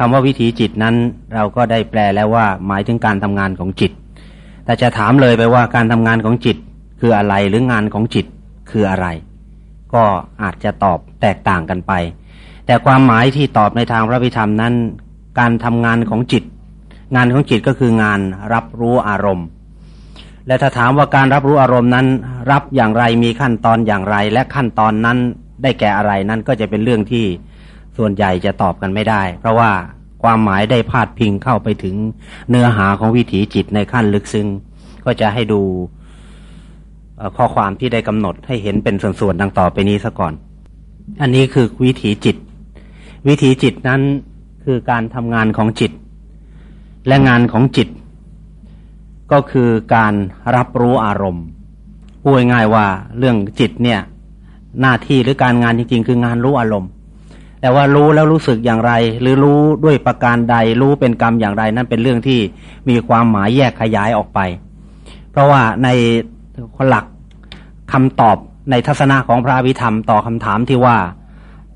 คำว่าวิถีจิตนั้นเราก็ได้แปลแล้วว่า หมายถึงการทำงานของจิต แต่จะถามเลยไปว่าการทำงานของจิตคืออะไรหรืองานของจิตคืออะไร ก็อาจจะตอบแตกต่างกันไป แต่ความหมายที่ตอบในทางพระพิธรรมนั้น การทำงานของจิต งานของจิตก็คืองานรับรู้อารมณ์ และถ้าถามว่าการรับรู้อารมณ์นั้น รับอย่างไรมีขั้นตอนอย่างไร และขั้นตอนนั้นได้แก่อะไรนั้นก็จะเป็นเรื่องที่ ส่วนใหญ่จะตอบกันไม่ได้ เพราะว่าความหมายได้พาดพิงเข้าไปถึงเนื้อหาของวิถีจิตในขั้นลึกซึ้งก็จะให้ดูข้อความที่ได้กำหนดให้เห็นเป็นส่วนๆดังต่อไปนี้ซะก่อน อันนี้คือวิถีจิต วิถีจิตนั้นคือการทำงานของจิต และงานของจิต ก็คือการรับรู้อารมณ์พูดง่ายว่าเรื่องจิตเนี่ย หน้าที่หรือการงานจริงๆคืองานรู้อารมณ์ แต่ว่ารู้แล้วรู้สึกอย่างไร หรือรู้ด้วยประการใด รู้เป็นกรรมอย่างไร นั่นเป็นเรื่องที่มีความหมายแยกขยายออกไป เพราะว่าในหลักคำตอบในทัศนะของพระวิธรรมต่อคำถามที่ว่า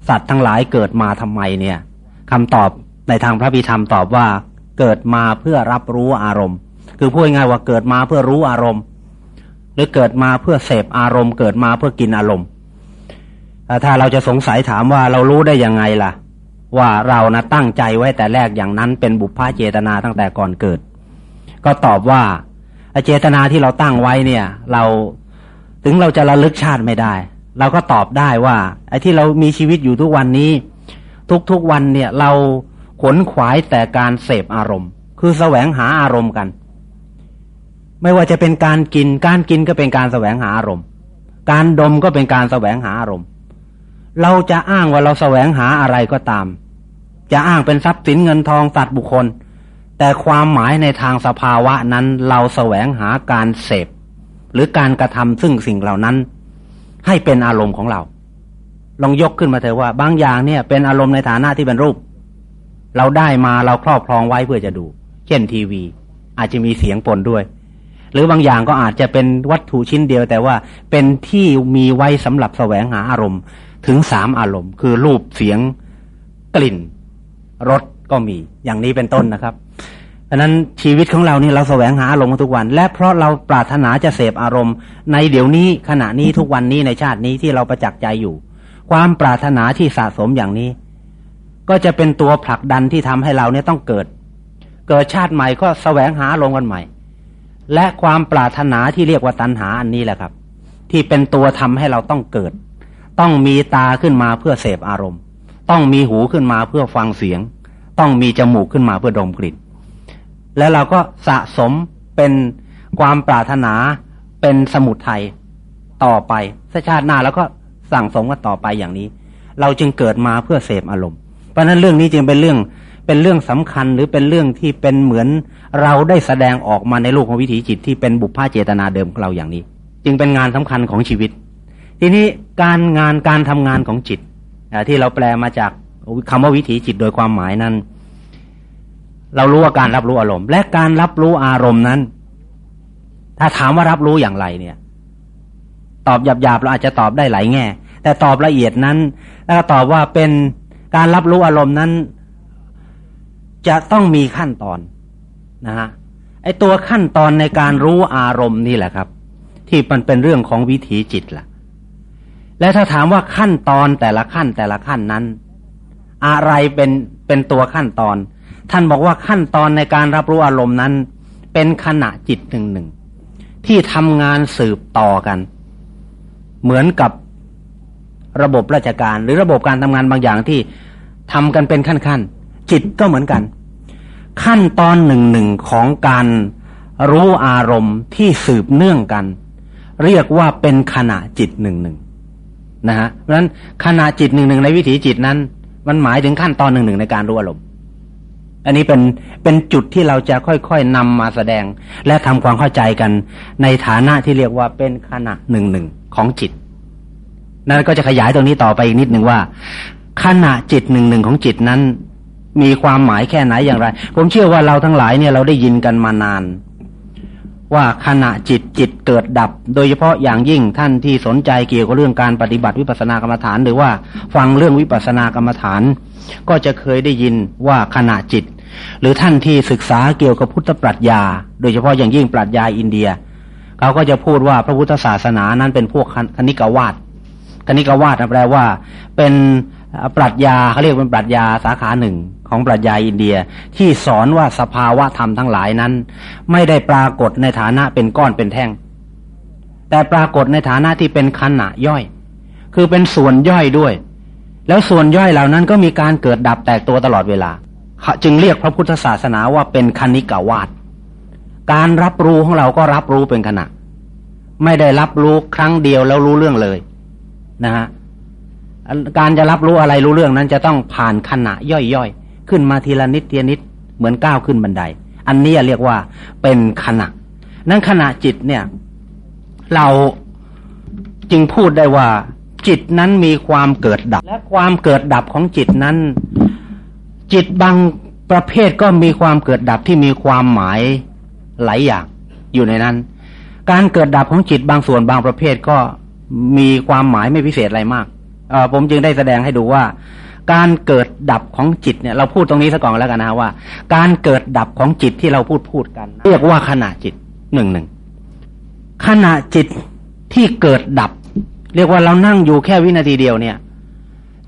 สัตว์ทั้งหลายเกิดมาทำไมเนี่ยคำตอบในทางพระวิธรรมตอบว่าเกิดมาเพื่อรับรู้อารมณ์ คือพูดง่ายว่าเกิดมาเพื่อรู้อารมณ์ หรือเกิดมาเพื่อเสพอารมณ์ เกิดมาเพื่อกินอารมณ์ ถ้าเราจะสงสัยถามว่าเรารู้ได้ยังไงล่ะ ว่าเรานะตั้งใจไว้แต่แรกอย่างนั้นเป็นบุพพาเจตนาตั้งแต่ก่อนเกิด ก็ตอบว่าเจตนาที่เราตั้งไว้เนี่ย เราถึงเราจะระลึกชาติไม่ได้ เราก็ตอบได้ว่า ไอ้ที่เรามีชีวิตอยู่ทุกวันนี้ ทุกๆวันเนี่ย เราขนขวายแต่การเสพอารมณ์ คือแสวงหาอารมณ์กัน ไม่ว่าจะเป็นการกินการกินก็เป็นการแสวงหาอารมณ์ การดมก็เป็นการแสวงหาอารมณ์ เราจะอ้างว่าเราแสวงหาอะไรก็ตาม จะอ้างเป็นทรัพย์สินเงินทองสัตว์บุคคล แต่ความหมายในทางสภาวะนั้นเราแสวงหาการเสพ หรือการกระทำซึ่งสิ่งเหล่านั้น ให้เป็นอารมณ์ของเรา ลองยกขึ้นมาเถอะว่าบางอย่างเนี่ย เป็นอารมณ์ในฐานะที่เป็นรูป เราได้มาเราครอบครองไว้เพื่อจะดู เช่นทีวี อาจจะมีเสียงปนด้วย หรือบางอย่างก็อาจจะเป็นวัตถุชิ้นเดียว แต่ว่าเป็นที่มีไว้สำหรับแสวงหาอารมณ์ ถึงสามอารมณ์ คือรูปเสียงกลิ่นรสก็มีอย่างนี้เป็นต้นนะครับดังนั้นชีวิตของเรานี่เราแสวงหาอารมณ์ทุกวัน และเพราะเราปรารถนาจะเสพอารมณ์ ในเดี๋ยวนี้ขณะนี้ทุกวันนี้ในชาตินี้ที่เราประจักษ์ใจอยู่ ความปรารถนาที่สะสมอย่างนี้ ก็จะเป็นตัวผลักดันที่ทำให้เราเนี่ยต้องเกิด เกิดชาติใหม่ก็แสวงหาอารมณ์กันใหม่ และความปรารถนาที่เรียกว่าตัณหาอันนี้แหละครับ ที่เป็นตัวทำให้เราต้องเกิด ต้องมีตาขึ้นมาเพื่อเสพอารมณ์ ต้องมีหูขึ้นมาเพื่อฟังเสียง ต้องมีจมูกขึ้นมาเพื่อดมกลิ่น แล้วเราก็สะสมเป็นความปรารถนาเป็นสมุทัยต่อไปชาติหน้าแล้วก็สั่งสมกันต่อไปอย่างนี้ เราจึงเกิดมาเพื่อเสพอารมณ์ เพราะนั้นเรื่องนี้จึงเป็นเรื่องเป็นเรื่องสำคัญหรือเป็นเรื่องที่เป็นเหมือนเราได้แสดงออกมาในโลกของวิถีจิตที่เป็นบุพพาเจตนาเดิมของเราอย่างนี้ จึงเป็นงานสำคัญของชีวิต ทีนี้การงานการทำงานของจิตที่เราแปลมาจากคำว่าวิถีจิตโดยความหมายนั้น เรารู้ว่าการรับรู้อารมณ์ และการรับรู้อารมณ์นั้น ถ้าถามว่ารับรู้อย่างไรเนี่ย ตอบหยาบๆเราอาจจะตอบได้หลายแง่ แต่ตอบละเอียดนั้น แล้วก็ตอบว่าเป็นการรับรู้อารมณ์นั้น จะต้องมีขั้นตอนนะฮะไอตัวขั้นตอนในการรู้อารมณ์นี่แหละครับ ที่มันเป็นเรื่องของวิถีจิตล่ะ และถ้าถามว่าขั้นตอนแต่ละขั้นแต่ละขั้นนั้น อะไรเป็นเป็นตัวขั้นตอน ท่านบอกว่าขั้นตอนในการรับรู้อารมณ์นั้น เป็นขณะจิตหนึ่งหนึ่งที่ทำงานสืบต่อกัน เหมือนกับระบบราชการ หรือระบบการทำงานบางอย่างที่ทำกันเป็นขั้นๆจิตก็เหมือนกัน ขั้นตอนหนึ่งหนึ่งของการรู้อารมณ์ที่สืบเนื่องกัน เรียกว่าเป็นขณะจิตหนึ่งหนึ่ง นะฮะเพราะฉะนั้นขณะจิตหนึ่งหนึ่งในวิถีจิตนั้น มันหมายถึงขั้นตอนหนึ่งหนึ่งในการรู้อารมณ์อันนี้เป็นเป็นจุดที่เราจะค่อยๆนำมาแสดง และทำความเข้าใจกัน ในฐานะที่เรียกว่าเป็นขณะหนึ่งหนึ่งของจิต นั้นก็จะขยายตรงนี้ต่อไปอีกนิดหนึ่งว่า ขณะจิตหนึ่งหนึ่งของจิตนั้น มีความหมายแค่ไหนอย่างไร ผมเชื่อว่าเราทั้งหลายเนี่ยเราได้ยินกันมานาน ว่าขณะจิตจิตเกิดดับ โดยเฉพาะอย่างยิ่งท่านที่สนใจเกี่ยวกับเรื่องการปฏิบัติวิปัสสนากรรมฐาน หรือว่าฟังเรื่องวิปัสสนากรรมฐาน ก็จะเคยได้ยินว่าขณะจิต หรือท่านที่ศึกษาเกี่ยวกับพุทธปรัชญา โดยเฉพาะอย่างยิ่งปรัชญาอินเดีย เขาก็จะพูดว่าพระพุทธศาสนานั้นเป็นพวกคณิกาวาสคณิกาวาสแปลว่า เป็น ปรัชญาเขาเรียกเป็นปรัชญาสาขาหนึ่งของปรัชญาอินเดียที่สอนว่าสภาวะธรรมทั้งหลายนั้น ไม่ได้ปรากฏในฐานะเป็นก้อนเป็นแท่ง แต่ปรากฏในฐานะที่เป็นขณะย่อย คือเป็นส่วนย่อยด้วย แล้วส่วนย่อยเหล่านั้นก็มีการเกิดดับแตกตัวตลอดเวลา จึงเรียกพระพุทธศาสนาว่าเป็นคณิกาวาสการรับรู้ของเราก็รับรู้เป็นขณะ ไม่ได้รับรู้ครั้งเดียวแล้วรู้เรื่องเลยนะฮะ การจะรับรู้อะไรรู้เรื่องนั้นจะต้องผ่านขณะย่อยๆ ขึ้นมาทีละนิดทีละนิดเหมือนก้าวขึ้นบันได อันนี้เรียกว่าเป็นขณะ นั้นขณะจิตเนี่ย เราจึงพูดได้ว่า จิตนั้นมีความเกิดดับ และความเกิดดับของจิตนั้น จิตบางประเภทก็มีความเกิดดับที่มีความหมายหลายอย่างอยู่ในนั้น การเกิดดับของจิตบางส่วนบางประเภทก็มีความหมายไม่พิเศษอะไรมาก ผมจึงได้แสดงให้ดูว่า การเกิดดับของจิตเนี่ยเราพูดตรงนี้ซะก่อนแล้วกันนะว่า การเกิดดับของจิตที่เราพูดพูดกัน เรียกว่าขณะจิตหนึ่งหนึ่งขณะจิตที่เกิดดับ เรียกว่าเรานั่งอยู่แค่วินาทีเดียวเนี่ย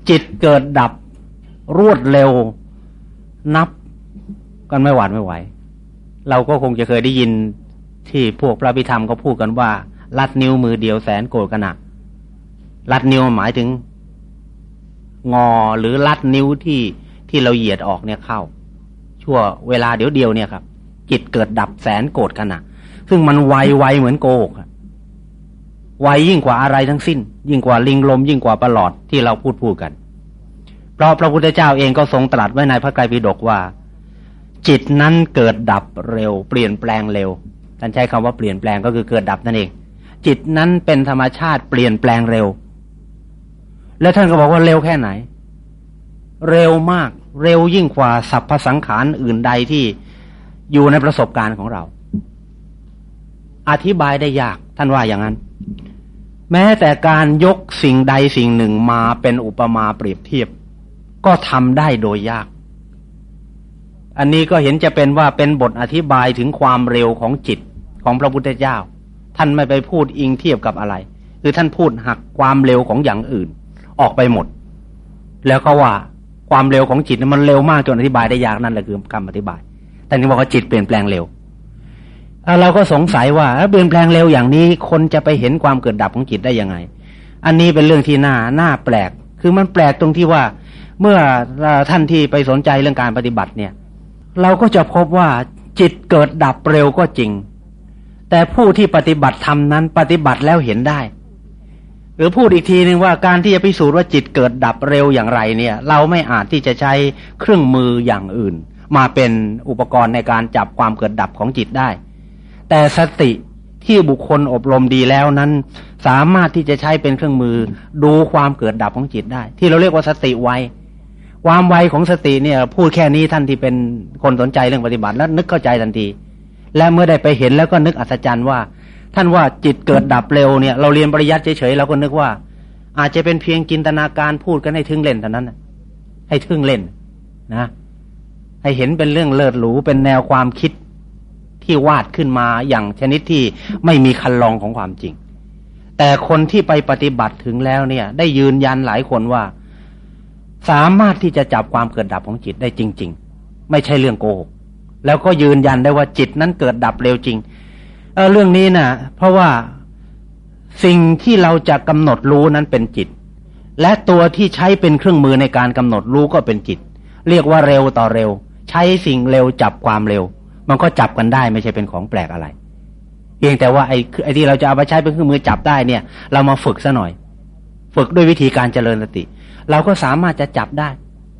จิตเกิดดับรวดเร็วนับกันไม่หวาดไม่ไหว เราก็คงจะเคยได้ยินที่พวกพระพิธรรมก็พูดกันว่า ลัดนิ้วมือเดียวแสนโกรธขณะลัดนิ้วหมายถึง งอหรือลัดนิ้วที่ที่เราเหยียดออกเนี่ยเข้า ชั่วเวลาเดี๋ยวเดียวเนี่ยครับ จิตเกิดดับแสนโกรธขณะซึ่งมันไวไวเหมือนโกหกไวยิ่งกว่าอะไรทั้งสิ้น ยิ่งกว่าลิงลมยิ่งกว่าประหลอดที่เราพูดพูดกัน เพราะพระพุทธเจ้าเองก็ทรงตรัสไว้ในพระไตรปิฎกว่า จิตนั้นเกิดดับเร็ว เปลี่ยนแปลงเร็วท่านใช้คำว่าเปลี่ยนแปลงก็คือเกิดดับนั่นเอง จิตนั้นเป็นธรรมชาติเปลี่ยนแปลงเร็ว แล้วท่านก็บอกว่าเร็วแค่ไหน เร็วมาก เร็วยิ่งกว่าสรรพสังขารอื่นใดที่อยู่ในประสบการณ์ของเรา อธิบายได้ยากท่านว่าอย่างนั้น แม้แต่การยกสิ่งใดสิ่งหนึ่งมาเป็นอุปมาเปรียบเทียบ ก็ทำได้โดยยาก อันนี้ก็เห็นจะเป็นว่าเป็นบทอธิบายถึงความเร็วของจิตของพระพุทธเจ้า ท่านไม่ไปพูดอิงเทียบกับอะไร คือท่านพูดหักความเร็วของอย่างอื่น ออกไปหมด แล้วก็ว่าความเร็วของจิตมันเร็วมากจนอธิบายได้ยากนั่นแหละคือคำอธิบายแต่นี่บอกว่าจิตเปลี่ยนแปลงเร็วเราก็สงสัยว่าเปลี่ยนแปลงเร็วอย่างนี้ คนจะไปเห็นความเกิดดับของจิตได้ยังไง อันนี้เป็นเรื่องที่น่าน่าแปลก คือมันแปลกตรงที่ว่า เมื่อท่านที่ไปสนใจเรื่องการปฏิบัติเนี่ย เราก็จะพบว่าจิตเกิดดับเร็วก็จริง แต่ผู้ที่ปฏิบัติทำนั้นปฏิบัติแล้วเห็นได้ หรือพูดอีกทีหนึ่งว่าการที่จะพิสูจน์ว่าจิตเกิดดับเร็วอย่างไรเนี่ย เราไม่อาจที่จะใช้เครื่องมืออย่างอื่น มาเป็นอุปกรณ์ในการจับความเกิดดับของจิตได้ แต่สติที่บุคคลอบรมดีแล้วนั้น สามารถที่จะใช้เป็นเครื่องมือดูความเกิดดับของจิตได้ ที่เราเรียกว่าสติไวความไวของสติเนี่ย พูดแค่นี้ท่านที่เป็นคนสนใจเรื่องปฏิบัติแล้วนึกเข้าใจทันที และเมื่อได้ไปเห็นแล้วก็นึกอัศจรรย์ว่า ท่านว่าจิตเกิดดับเร็วเนี่ย เราเรียนปริยัติเฉยๆเราก็นึกว่า อาจจะเป็นเพียงจินตนาการพูดกันให้ทึ่งเล่นเท่านั้นให้ทึ่งเล่นนะให้เห็นเป็นเรื่องเลิศหรูเป็นแนวความคิดที่วาดขึ้นมาอย่างชนิดที่ไม่มีคันลองของความจริง แต่คนที่ไปปฏิบัติถึงแล้วเนี่ย ได้ยืนยันหลายคนว่า สามารถที่จะจับความเกิดดับของจิตได้จริง ๆ ไม่ใช่เรื่องโกหกแล้วก็ยืนยันได้ว่าจิตนั้นเกิดดับเร็วจริง เเรื่องนี้นะเพราะว่าสิ่งที่เราจะกำหนดรู้นั้นเป็นจิต และตัวที่ใช้เป็นเครื่องมือในการกำหนดรู้ก็เป็นจิต เรียกว่าเร็วต่อเร็ว ใช้สิ่งเร็วจับความเร็ว มันก็จับกันได้ไม่ใช่เป็นของแปลกอะไร เพียงแต่ว่าไอ้ไอ้ที่เราจะเอาไปใช้เป็นเครื่องมือจับได้เนี่ย เรามาฝึกซะหน่อย ฝึกด้วยวิธีการเจริญสติ เราก็สามารถจะจับได้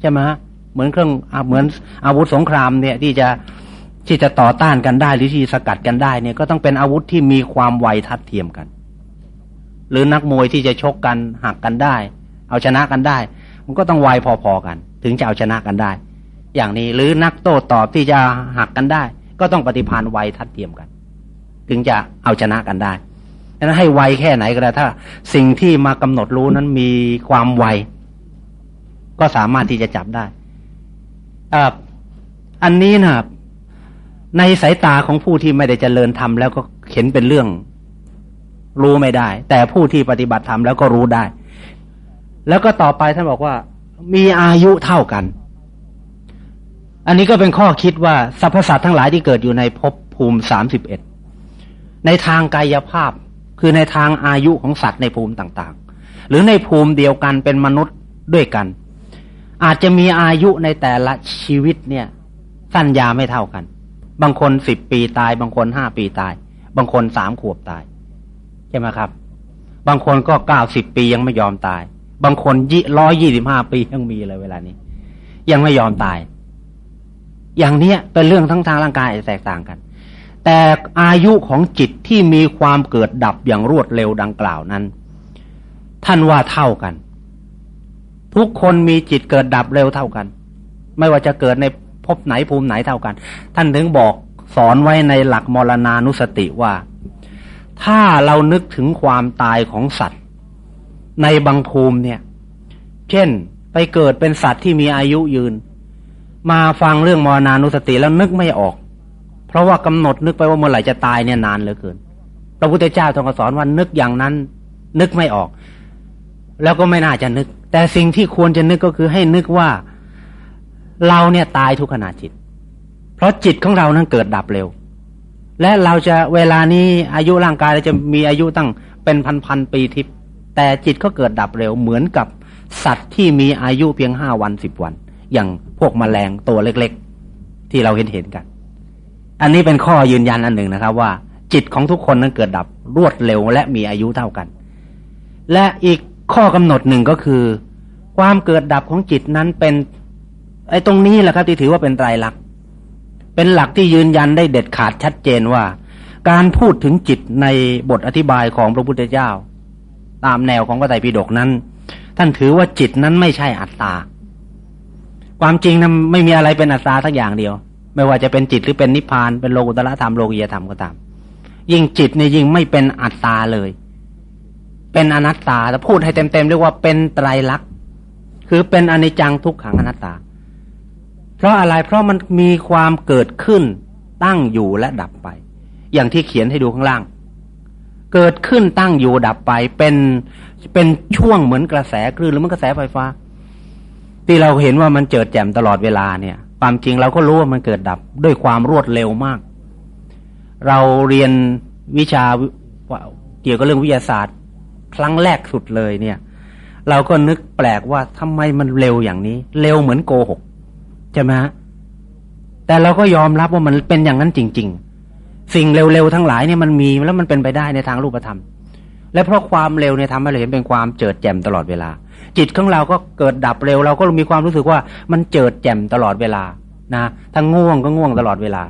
ใช่ไหมเหมือนเครื่องเหมือนอาวุธสงครามเนี่ยที่จะ ที่จะต่อต้านกันได้หรือที่สกัดกันได้เนี่ยก็ต้องเป็นอาวุธที่มีความไวทัดเทียมกัน หรือนักมวยที่จะชกกันหักกันได้ เอาชนะกันได้ มันก็ต้องไวพอๆกัน ถึงจะเอาชนะกันได้ อย่างนี้หรือนักโต้ตอบที่จะหักกันได้ ก็ต้องปฏิพานไวทัดเทียมกัน ถึงจะเอาชนะกันได้ดังนั้นให้ไวแค่ไหนก็ได้ถ้า สิ่งที่มากำหนดรู้นั้นมีความไวก็สามารถที่จะจับได้อ่าอันนี้นะ ในสายตาของผู้ที่ไม่ได้เจริญธรรมแล้วก็เห็นเป็นเรื่อง รู้ไม่ได้ แต่ผู้ที่ปฏิบัติธรรมแล้วก็รู้ได้ แล้วก็ต่อไปท่านบอกว่า มีอายุเท่ากัน อันนี้ก็เป็นข้อคิดว่าสรรพสัตว์ทั้งหลายที่เกิดอยู่ในภพภูมิสามสิบเอ็ดในทางกายภาพคือในทางอายุของสัตว์ในภูมิต่างๆ หรือในภูมิเดียวกันเป็นมนุษย์ด้วยกัน อาจจะมีอายุในแต่ละชีวิตเนี่ย สั้นยาไม่เท่ากัน บางคนสิบปีตาย บางคนห้าปีตาย บางคนสามขวบตาย ใช่ไหมครับ บางคนก็เก้าสิบปียังไม่ยอมตาย บางคนยี่ร้อยยี่สิบห้าปียังมีเลยเวลานี้ ยังไม่ยอมตาย อย่างเนี้ยเป็นเรื่องทั้งทางร่างกายแตกต่างกัน แต่อายุของจิตที่มีความเกิดดับอย่างรวดเร็วดังกล่าวนั้น ท่านว่าเท่ากัน ทุกคนมีจิตเกิดดับเร็วเท่ากัน ไม่ว่าจะเกิดใน ภพไหนภูมิไหนเท่ากัน ท่านถึงบอกสอนไว้ในหลักมรณานุสติว่า ถ้าเรานึกถึงความตายของสัตว์ ในบางภูมิเนี่ย เช่นไปเกิดเป็นสัตว์ที่มีอายุยืน มาฟังเรื่องมรณานุสติแล้วนึกไม่ออก เพราะว่ากำหนดนึกไปว่าเมื่อไหร่จะตายเนี่ยนานเหลือเกินพระพุทธเจ้าทรงสอนว่านึกอย่างนั้น นึกไม่ออก แล้วก็ไม่น่าจะนึก แต่สิ่งที่ควรจะนึกก็คือให้นึกว่า เราเนี่ยตายทุกขณะจิต เพราะจิตของเรานั้นเกิดดับเร็ว และเราจะเวลานี้อายุร่างกายเราจะมีอายุตั้งเป็นพันพันปีทิพย์แต่จิตก็เกิดดับเร็วเหมือนกับสัตว์ที่มีอายุเพียงห้าวันสิบวัน อย่างพวกมแมลงตัวเล็กๆ ที่เราเห็นเห็นกัน อันนี้เป็นข้อยืนยันอันหนึ่งนะครับว่า จิตของทุกคนนั้นเกิดดับรวดเร็วและมีอายุเท่ากัน และอีกข้อกำหนดหนึ่งก็คือ ความเกิดดับของจิตนั้นเป็น ไอ้ตรงนี้แหละครับที่ถือว่าเป็นไตรลักษณ์เป็นหลักที่ยืนยันได้เด็ดขาดชัดเจนว่า การพูดถึงจิตในบทอธิบายของพระพุทธเจ้า ตามแนวของพระไตรปิฎกนั้น ท่านถือว่าจิตนั้นไม่ใช่อัตตา ความจริงนั้นไม่มีอะไรเป็นอัตตาสักอย่างเดียว ไม่ว่าจะเป็นจิตหรือเป็นนิพพานเป็นโลกุตละธรรมโลกียธรรมก็ตาม ยิ่งจิตเนี่ยยิ่งไม่เป็นอัตตาเลย เป็นอนัตตาแต่พูดให้เต็มๆเรียกว่าเป็นไตรลักษณ์คือเป็นอนิจจังทุกขังอนัตตา เพราะอะไรเพราะมันมีความเกิดขึ้น ตั้งอยู่และดับไป อย่างที่เขียนให้ดูข้างล่าง เกิดขึ้นตั้งอยู่ดับไป เป็นเป็นช่วงเหมือนกระแสคลื่นหรือมันกระแสไฟฟ้า ที่เราเห็นว่ามันเจิดแจ่มตลอดเวลาเนี่ย ความจริงเราก็รู้ว่ามันเกิดดับด้วยความรวดเร็วมาก เราเรียนวิชาเกี่ยวกับเรื่องวิทยาศาสตร์ ครั้งแรกสุดเลยเนี่ย เราก็นึกแปลกว่าทำไมมันเร็วอย่างนี้ เร็วเหมือนโกหก ใช่ไหมฮะแต่เราก็ยอมรับว่ามันเป็นอย่างนั้นจริง ๆ สิ่งเร็วๆทั้งหลายเนี่ยมันมีแล้วมันเป็นไปได้ในทางรูปธรรม และเพราะความเร็วเนี่ยทำให้เราเห็นเป็นความเจิดแจ่มตลอดเวลา จิตของเราก็เกิดดับเร็ว เราก็มีความรู้สึกว่ามันเจิดแจ่มตลอดเวลานะถ้าง่วงก็ง่วงตลอดเวลา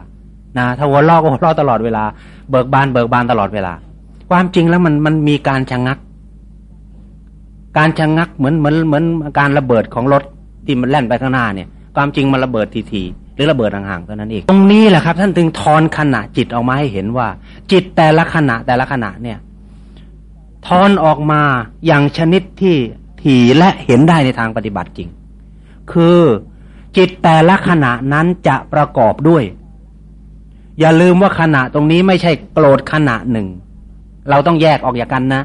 นะถ้าหัวเราะก็หัวเราะตลอดเวลา เบิกบานเบิกบานตลอดเวลา ความจริงแล้วมันมันมีการชะงงัก การชะงงักเหมือนเหมือนเหมือนการระเบิดของรถที่มันแล่นไปข้างหน้าเนี่ย ความจริงมันระเบิดทีๆหรือระเบิดห่างๆเท่านั้นเองตรงนี้แหละครับ ท่านจึงทอนขณะจิตออกมาให้เห็นว่า จิตแต่ละขณะแต่ละขณะเนี่ยทอนออกมาอย่างชนิดที่ถี่และเห็นได้ในทางปฏิบัติจริง คือจิตแต่ละขณะนั้นจะประกอบด้วย อย่าลืมว่าขณะตรงนี้ไม่ใช่โกรธขณะหนึ่ง เราต้องแยกออกจากกันนะ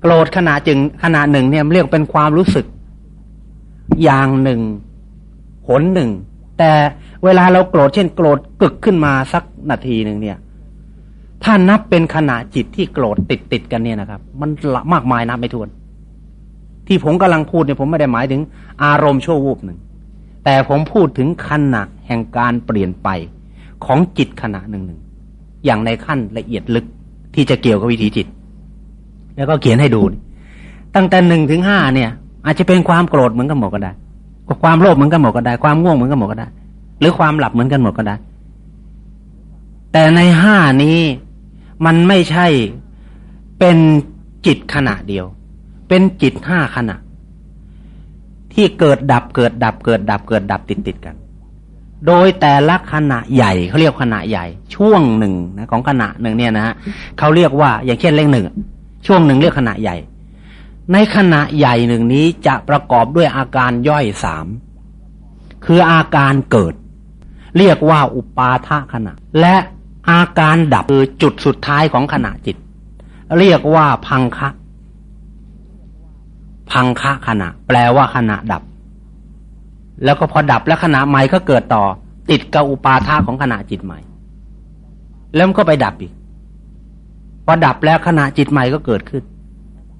โกรธขณะจึงขณะหนึ่งเนี่ยเรียกเป็นความรู้สึก อย่างหนึ่ง ผลหนึ่ง แต่เวลาเราโกรธเช่นโกรธกึกขึ้นมาสักนาทีหนึ่งเนี่ย ถ้านับเป็นขณะจิตที่โกรธติดติดกันเนี่ยนะครับ มันมากมายนับไม่ถ้วน ที่ผมกำลังพูดเนี่ยผมไม่ได้หมายถึง อารมณ์ชั่ววูบหนึ่ง แต่ผมพูดถึงขณะแห่งการเปลี่ยนไปของจิตขณะหนึ่งหนึ่งอย่างในขั้นละเอียดลึกที่จะเกี่ยวกับวิถีจิต แล้วก็เขียนให้ดู ตั้งแต่หนึ่งถึงห้าเนี่ย อาจจะเป็นความโกรธเหมือนกันหมดก็ได้ ความโลภเหมือนกันหมดก็ได้ ความง่วงเหมือนกันหมดก็ได้ หรือความหลับเหมือนกันหมดก็ได้ แต่ในห้านี้มันไม่ใช่เป็นจิตขณะเดียว เป็นจิตห้าขณะ ที่เกิดดับเกิดดับเกิดดับเกิดดับติดติดกัน โดยแต่ละขณะใหญ่เขาเรียกขณะใหญ่ ช่วงหนึ่งนะของขณะหนึ่งเนี่ยนะฮะเขาเรียกว่าอย่างเช่นเลขหนึ่งช่วงหนึ่งเรียกขณะใหญ่ ในขณะใหญ่หนึ่งนี้จะประกอบด้วยอาการย่อยสามคืออาการเกิด เรียกว่าอุปาทะขณะ และอาการดับคือจุดสุดท้ายของขณะจิต เรียกว่าพังคะพังคะขณะ แปลว่าขณะดับ แล้วก็พอดับแล้วขณะใหม่ก็เกิดต่อ ติดกับอุปาทะของขณะจิตใหม่ แล้วมันก็ไปดับอีก พอดับแล้วขณะจิตใหม่ก็เกิดขึ้น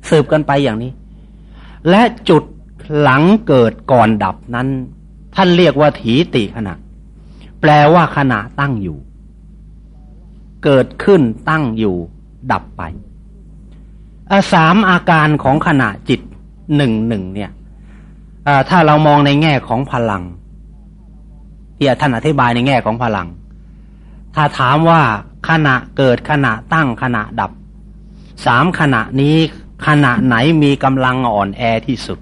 สืบกันไปอย่างนี้ และจุดหลังเกิดก่อนดับนั้น ท่านเรียกว่าถีติขณะ แปลว่าขณะตั้งอยู่ เกิดขึ้นตั้งอยู่ ดับไปสามอาการของขณะจิตหนึ่งหนึ่งเนี่ยถ้าเรามองในแง่ของพลังที่ท่านอธิบายในแง่ของพลัง ถ้าถามว่าขณะเกิดขณะตั้งขณะดับ สามขณะนี้ ขณะไหนมีกำลังอ่อนแอที่สุด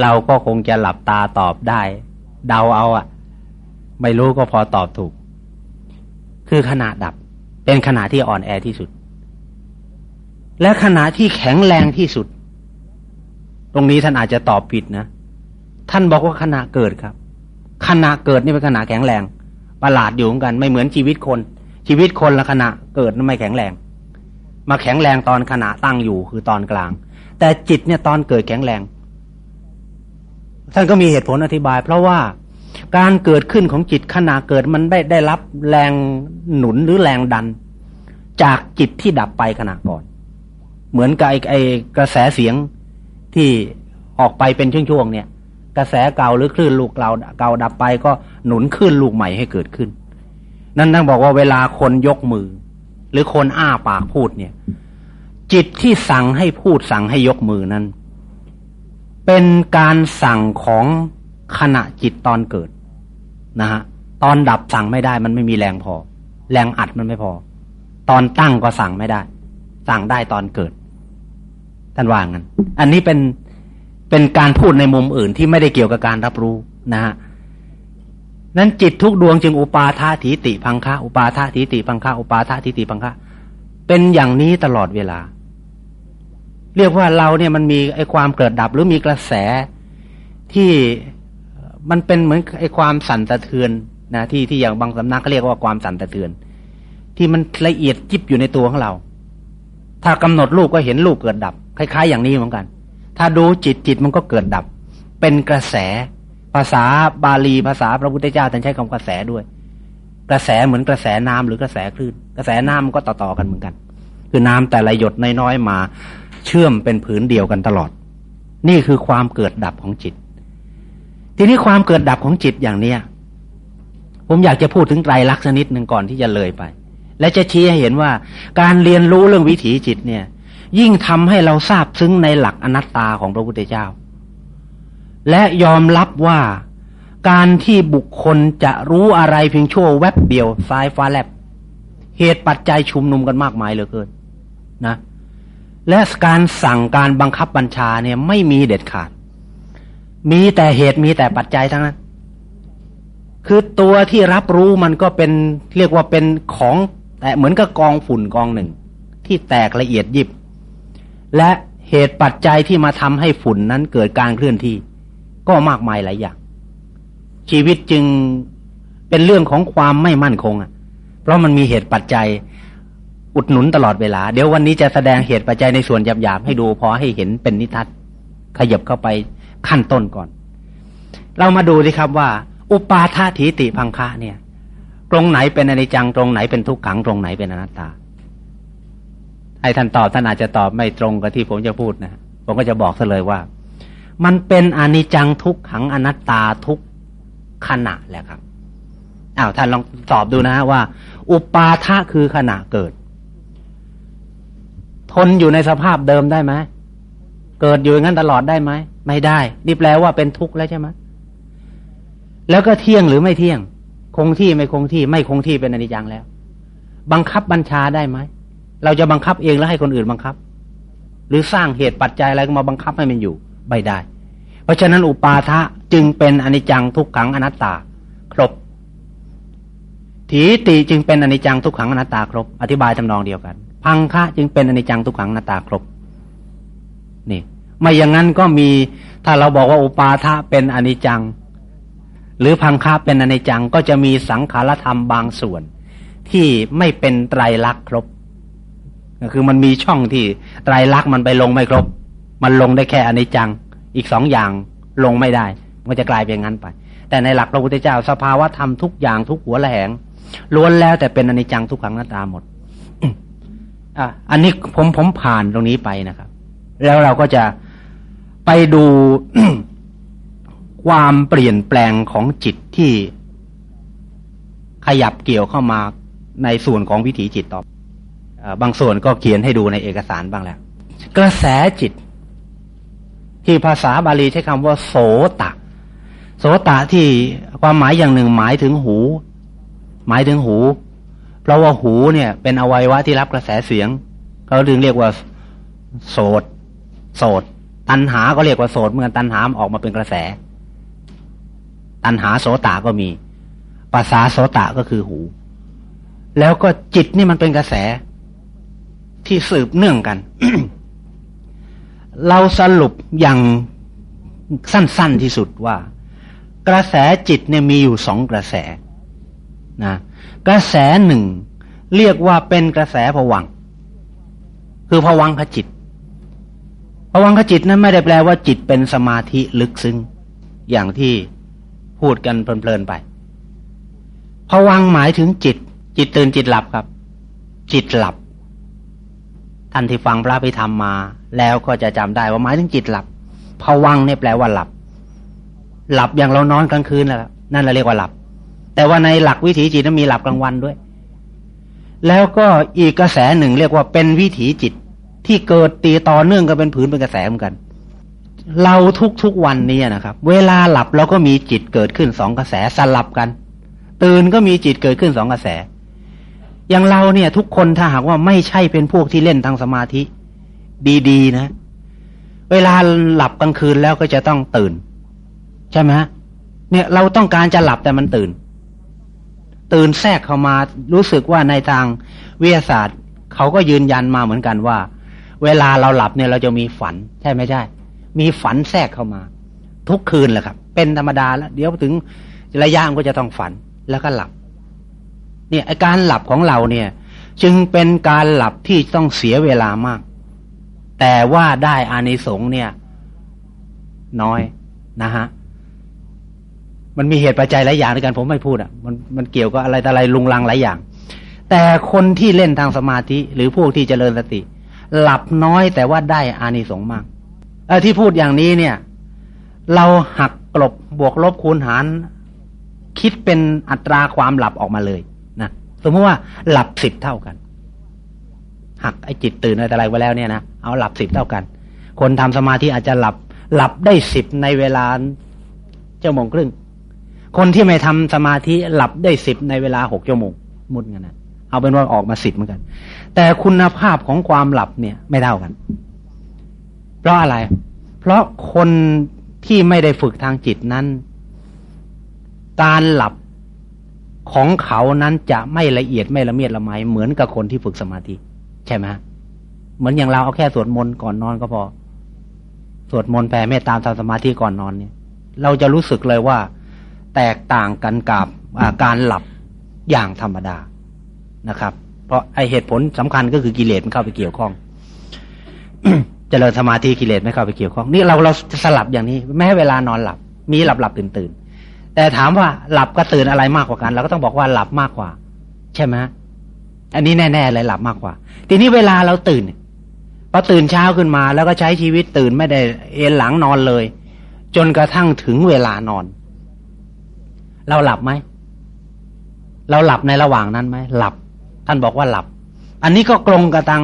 เราก็คงจะหลับตาตอบได้ เดาเอาอะไม่รู้ก็พอตอบถูก คือขณะดับ เป็นขณะที่อ่อนแอที่สุด และขณะที่แข็งแรงที่สุด ตรงนี้ท่านอาจจะตอบผิดนะ ท่านบอกว่าขณะเกิดครับ ขณะเกิดนี่เป็นขณะแข็งแรงประหลาดอยู่เหมือนกัน ไม่เหมือนชีวิตคน ชีวิตคนละขณะเกิดนั้นไม่แข็งแรง มาแข็งแรงตอนขณะตั้งอยู่คือตอนกลาง แต่จิตเนี่ยตอนเกิดแข็งแรง ท่านก็มีเหตุผลอธิบาย เพราะว่าการเกิดขึ้นของจิตขณะเกิดมันได้ได้รับแรงหนุนหรือแรงดัน จากจิตที่ดับไปขณะก่อน เหมือนกับไอ้ไอกระแสเสียงที่ออกไปเป็นช่วงๆเนี่ย กระแสเก่าหรือคลื่นลูกเก่าเก่าดับไปก็หนุนคลื่นลูกใหม่ให้เกิดขึ้น นั่นนั่งบอกว่าเวลาคนยกมือ หรือคนอ้าปากพูดเนี่ย จิตที่สั่งให้พูดสั่งให้ยกมือนั้น เป็นการสั่งของขณะจิตตอนเกิดนะฮะตอนดับสั่งไม่ได้มันไม่มีแรงพอ แรงอัดมันไม่พอ ตอนตั้งก็สั่งไม่ได้ สั่งได้ตอนเกิด ท่านว่างั้น อันนี้เป็นเป็นการพูดในมุมอื่นที่ไม่ได้เกี่ยวกับการรับรู้นะฮะ นั้นจิตทุกดวงจึงอุปาทาทิติพังคะอุปาทาทิติพังคะอุปาทาทิติพังคะเป็นอย่างนี้ตลอดเวลา เรียกว่าเราเนี่ยมันมีไอความเกิดดับหรือมีกระแสที่มันเป็นเหมือนไอความสั่นสะเทือนนะที่ที่อย่างบางสำนักเขาเรียกว่าความสั่นสะเทือน ที่มันละเอียดจิบอยู่ในตัวของเรา ถ้ากำหนดลูกก็เห็นลูกเกิดดับ คล้าย ๆ อย่างนี้เหมือนกัน ถ้าดูจิตจิตมันก็เกิดดับ เป็นกระแส ภาษาบาลีภาษาพระพุทธเจ้าท่านใช้คำกระแสด้วย กระแสเหมือนกระแสน้ำหรือกระแสคลื่น กระแสน้ำมันก็ต่อๆกันเหมือนกัน คือน้ำแต่ละหยดน้อยๆมาเชื่อมเป็นผืนเดียวกันตลอด นี่คือความเกิดดับของจิต ทีนี้ความเกิดดับของจิตอย่างเนี้ยผมอยากจะพูดถึงไตรลักษณ์นิดหนึ่งก่อนที่จะเลยไป และจะชี้ให้เห็นว่า การเรียนรู้เรื่องวิถีจิตเนี่ย ยิ่งทำให้เราทราบซึ้งในหลักอนัตตาของพระพุทธเจ้า และยอมรับว่าการที่บุคคลจะรู้อะไรเพียงชั่วแวบเดียวซ้ายฟ้าแลบ เหตุปัจจัยชุมนุมกันมากมายเหลือเกินนะ และการสั่งการบังคับบัญชาเนี่ยไม่มีเด็ดขาด มีแต่เหตุมีแต่ปัจจัยทั้งนั้น คือตัวที่รับรู้มันก็เป็นเรียกว่าเป็นของแต่เหมือนกับกองฝุ่นกองหนึ่ง ที่แตกละเอียดยิบ และเหตุปัจจัยที่มาทำให้ฝุ่นนั้นเกิดการเคลื่อนที่ ก็มากมายหลายอย่าง ชีวิตจึงเป็นเรื่องของความไม่มั่นคงอะ เพราะมันมีเหตุปัจจัยอุดหนุนตลอดเวลา เดี๋ยววันนี้จะแสดงเหตุปัจจัยในส่วนหยาบๆให้ดูพอให้เห็นเป็นนิทัศน์ขยับเข้าไปขั้นต้นก่อน เรามาดูสิครับว่า อุปาทาถีติพังคะเนี่ย ตรงไหนเป็นอนิจจังตรงไหนเป็นทุกขังตรงไหนเป็นอนัตตาให้ท่านตอบท่านอาจจะตอบไม่ตรงกับที่ผมจะพูดนะผมก็จะบอกซะเลยว่า มันเป็นอนิจจังทุกขังอนัตตาทุกขณะแหละครับอ้าวท่านลองตอบดูนะว่า อุปาทะคือขณะเกิด ทนอยู่ในสภาพเดิมได้ไหมเกิดอยู่อย่างนั้นตลอดได้ไหมไม่ได้นี่แปลว่าเป็นทุกข์แล้วใช่ไหมแล้วก็เที่ยงหรือไม่เที่ยง คงที่ไม่คงที่ ไม่คงที่เป็นอนิจจังแล้ว บังคับบัญชาได้ไหมเราจะบังคับเองแล้วให้คนอื่นบังคับ หรือสร้างเหตุปัจจัยอะไรมาบังคับให้มันอยู่ ไม่ได้ เพราะฉะนั้นอุปาทะจึงเป็นอนิจจังทุกขังอนัตตา ครบ ถีติจึงเป็นอนิจจังทุกขังอนัตตาครบ อธิบายทำนองเดียวกัน พังคะจึงเป็นอนิจจังทุกขังอนัตตาครบ นี่ ไม่อย่างนั้นก็มีถ้าเราบอกว่าอุปาทะเป็นอนิจจัง หรือพังคาเป็นอนิจจังก็จะมีสังขารธรรมบางส่วน ที่ไม่เป็นไตรลักษณ์ครบคือมันมีช่องที่ไตรลักษณ์มันไปลงไม่ครบ มันลงได้แค่อนิจจัง อีกสองอย่างลงไม่ได้ มันจะกลายเป็นงั้นไป แต่ในหลักพระพุทธเจ้าสภาวะธรรมทุกอย่างทุกหัวแหลงล้วนแล้วแต่เป็นอนิจจังทุกขังหน้าตาหมดอะอันนี้ผมผมผ่านตรงนี้ไปนะครับ แล้วเราก็จะไปดูความเปลี่ยนแปลงของจิตที่ขยับเกี่ยวเข้ามาในส่วนของวิถีจิตต่อบางส่วนก็เขียนให้ดูในเอกสารบ้างแล้ว กระแสจิต ที่ภาษาบาลีใช้คำว่า โสตะ โสตะที่ความหมายอย่างหนึ่งหมายถึงหู หมายถึงหู เพราะว่าหูเนี่ย เป็นอวัยวะที่รับกระแสเสียงเขาถึงเรียกว่า โสดโสดตันหาก็เรียกว่าโสดเมื่อตันหามออกมาเป็นกระแส ตันหาโสตะก็มีภาษาโสตะก็คือหู แล้วก็จิตนี่มันเป็นกระแสที่สืบเนื่องกัน เราสรุปอย่างสั้น ๆที่สุดว่า กระแสจิตเนี่ยมีอยู่สองกระแสนะกระแสหนึ่งเรียกว่าเป็นกระแสผวัง คือผวังขจิตผวังขจิตนั้นไม่ได้แปลว่าจิตเป็นสมาธิลึกซึ้งอย่างที่พูดกันเพลินๆไปผวังหมายถึงจิต จิตตื่นจิตหลับครับ จิตหลับ ท่านที่ฟังพระพิธรรมมา แล้วก็จะจำได้ว่าหมายถึงจิตหลับผวังเนี่ยแปลว่าหลับ หลับอย่างเรานอนกลางคืนแหละนั่นเราเรียกว่าหลับ แต่ว่าในหลักวิถีจิตนั้นมีหลับกลางวันด้วย แล้วก็อีกกระแสหนึ่งเรียกว่าเป็นวิถีจิตที่เกิดตีต่อเนื่องกันเป็นผืนเป็นกระแสเหมือนกัน เราทุกๆวันนี้นะครับ เวลาหลับเราก็มีจิตเกิดขึ้นสองกระแสสลับกัน ตื่นก็มีจิตเกิดขึ้นสองกระแส อย่างเราเนี่ย ทุกคนถ้าหากว่าไม่ใช่เป็นพวกที่เล่นทางสมาธิ ดีๆนะ เวลาหลับกลางคืนแล้วก็จะต้องตื่น ใช่ไหมเนี่ยเราต้องการจะหลับแต่มันตื่น ตื่นแทรกเข้ามารู้สึกว่าในทางวิทยาศาสตร์เขาก็ยืนยันมาเหมือนกันว่า เวลาเราหลับเนี่ยเราจะมีฝัน ใช่ไหมใช่ มีฝันแทรกเข้ามา ทุกคืนแหละครับ เป็นธรรมดาแล้ว เดี๋ยวถึงระยะก็จะต้องฝันแล้วก็หลับ เนี่ยการหลับของเราเนี่ย จึงเป็นการหลับที่ต้องเสียเวลามาก แต่ว่าได้อานิสงส์เนี่ย น้อยนะฮะมันมีเหตุปัจจัยหลายอย่างในการผมไม่พูดอะมันมันเกี่ยวกับอะไรแต่อะไรลุงลังหลายอย่าง แต่คนที่เล่นทางสมาธิ หรือพวกที่เจริญสติ หลับน้อยแต่ว่าได้อานิสงส์มากเออที่พูดอย่างนี้เนี่ย เราหักกลบบวกลบคูณหาร คิดเป็นอัตราความหลับออกมาเลย สมมติว่าหลับสิบเท่ากัน หักไอ้จิตตื่นอะไรไรไว้แล้วเนี่ยนะเอาหลับสิบเท่ากัน คนทำสมาธิอาจจะหลับ หลับได้สิบในเวลาเจ้าโมงครึ่ง คนที่ไม่ทำสมาธิหลับได้สิบในเวลาหกชั่วโมงมุดกันนะเอาเป็นว่าออกมาสิบเหมือนกัน แต่คุณภาพของความหลับเนี่ยไม่เท่ากัน เพราะอะไร เพราะคนที่ไม่ได้ฝึกทางจิตนั้น การหลับ ของเขานั้นจะไม่ละเอียดไม่ละเมียดละไมเหมือนกับคนที่ฝึกสมาธิ ใช่ไหมเหมือนอย่างเราเอาแค่สวดมนต์ก่อนนอนก็พอ สวดมนต์แผ่เมตตาทำสมาธิก่อนนอนเนี่ย เราจะรู้สึกเลยว่า แตกต่างกันกับการหลับอย่างธรรมดานะครับ เพราะไอเหตุผลสำคัญก็คือกิเลสมันเข้าไปเกี่ยวข้องเจริญสมาธิกิเลสไม่เข้าไปเกี่ยวข้องนี่เราเราสลับอย่างนี้ แม้เวลานอนหลับ มีหลับหลับตื่นตื่น แต่ถามว่าหลับกับตื่นอะไรมากกว่ากัน เราก็ต้องบอกว่าหลับมากกว่า ใช่ไหมอันนี้แน่ๆเลยหลับมากกว่า ทีนี้เวลาเราตื่นพอตื่นเช้าขึ้นมาแล้วก็ใช้ชีวิตตื่นไม่ได้เอนหลังนอนเลย จนกระทั่งถึงเวลานอน เราหลับไหมเราหลับในระหว่างนั้นไหมหลับ ท่านบอกว่าหลับ อันนี้ก็กลงกับทาง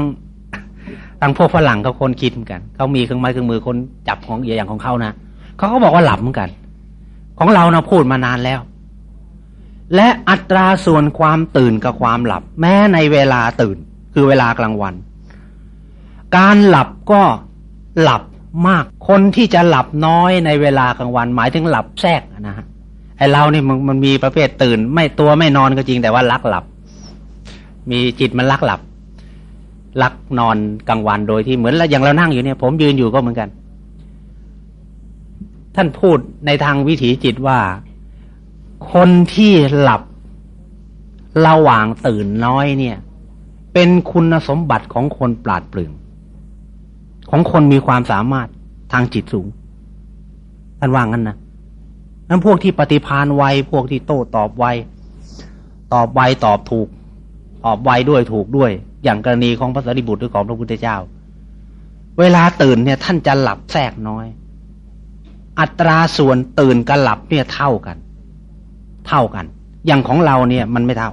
ทางพวกฝรั่งเขาคนคิดเหมือนกันเขามีเครื่องไม้เครื่องมือคนจับของอย่างของเขานะเขาก็บอกว่าหลับเหมือนกัน ของเรานะพูดมานานแล้ว และอัตราส่วนความตื่นกับความหลับ แม้ในเวลาตื่น คือเวลากลางวัน การหลับก็หลับมาก คนที่จะหลับน้อยในเวลากลางวัน หมายถึงหลับแทรกนะฮะไอเรานี่มันมันมีประเภทตื่น ไม่ตัวไม่นอนก็จริงแต่ว่าลักหลับ มีจิตมันลักหลับลักนอนกลางวันโดยที่เหมือนอย่างเรานั่งอยู่เนี่ย ผมยืนอยู่ก็เหมือนกัน ท่านพูดในทางวิถีจิตว่า คนที่หลับระหว่างตื่นน้อยเนี่ย เป็นคุณสมบัติของคนปราดเปรื่อง ของคนมีความสามารถทางจิตสูง ท่านว่างั้นนะนั้นพวกที่ปฏิพานไวพวกที่โต้ตอบไวตอบไวตอบถูก ตอบไวด้วยถูกด้วย อย่างกรณีของพระสารีบุตรหรือของพระพุทธเจ้า เวลาตื่นเนี่ย ท่านจะหลับแทรกน้อย อัตราส่วนตื่นกับหลับเนี่ยเท่ากัน เท่ากัน อย่างของเราเนี่ยมันไม่เท่า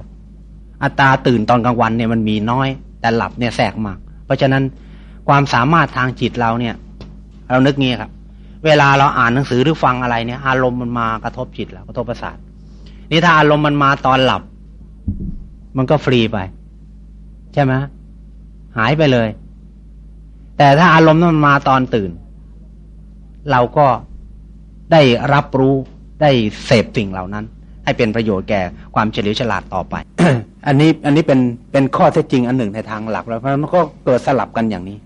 อัตราตื่นตอนกลางวันเนี่ยมันมีน้อย แต่หลับเนี่ยแทรกมาก เพราะฉะนั้นความสามารถทางจิตเราเนี่ย เรานึกงี้ครับ เวลาเราอ่านหนังสือหรือฟังอะไรเนี่ย อารมณ์มันมากระทบจิตเรากระทบประสาทนี่ถ้าอารมณ์มันมาตอนหลับ มันก็ฟรีไป ใช่ไหมหายไปเลย แต่ถ้าอารมณ์มันมาตอนตื่น เราก็ ได้รับรู้ได้เสพสิ่งเหล่านั้น ให้เป็นประโยชน์แก่ความเฉลียวฉลาดต่อไป อันนี้อันนี้เป็นเป็นข้อเท็จจริงอันหนึ่งในทางหลักแล้วเพราะมันก็เกิดสลับกันอย่างนี้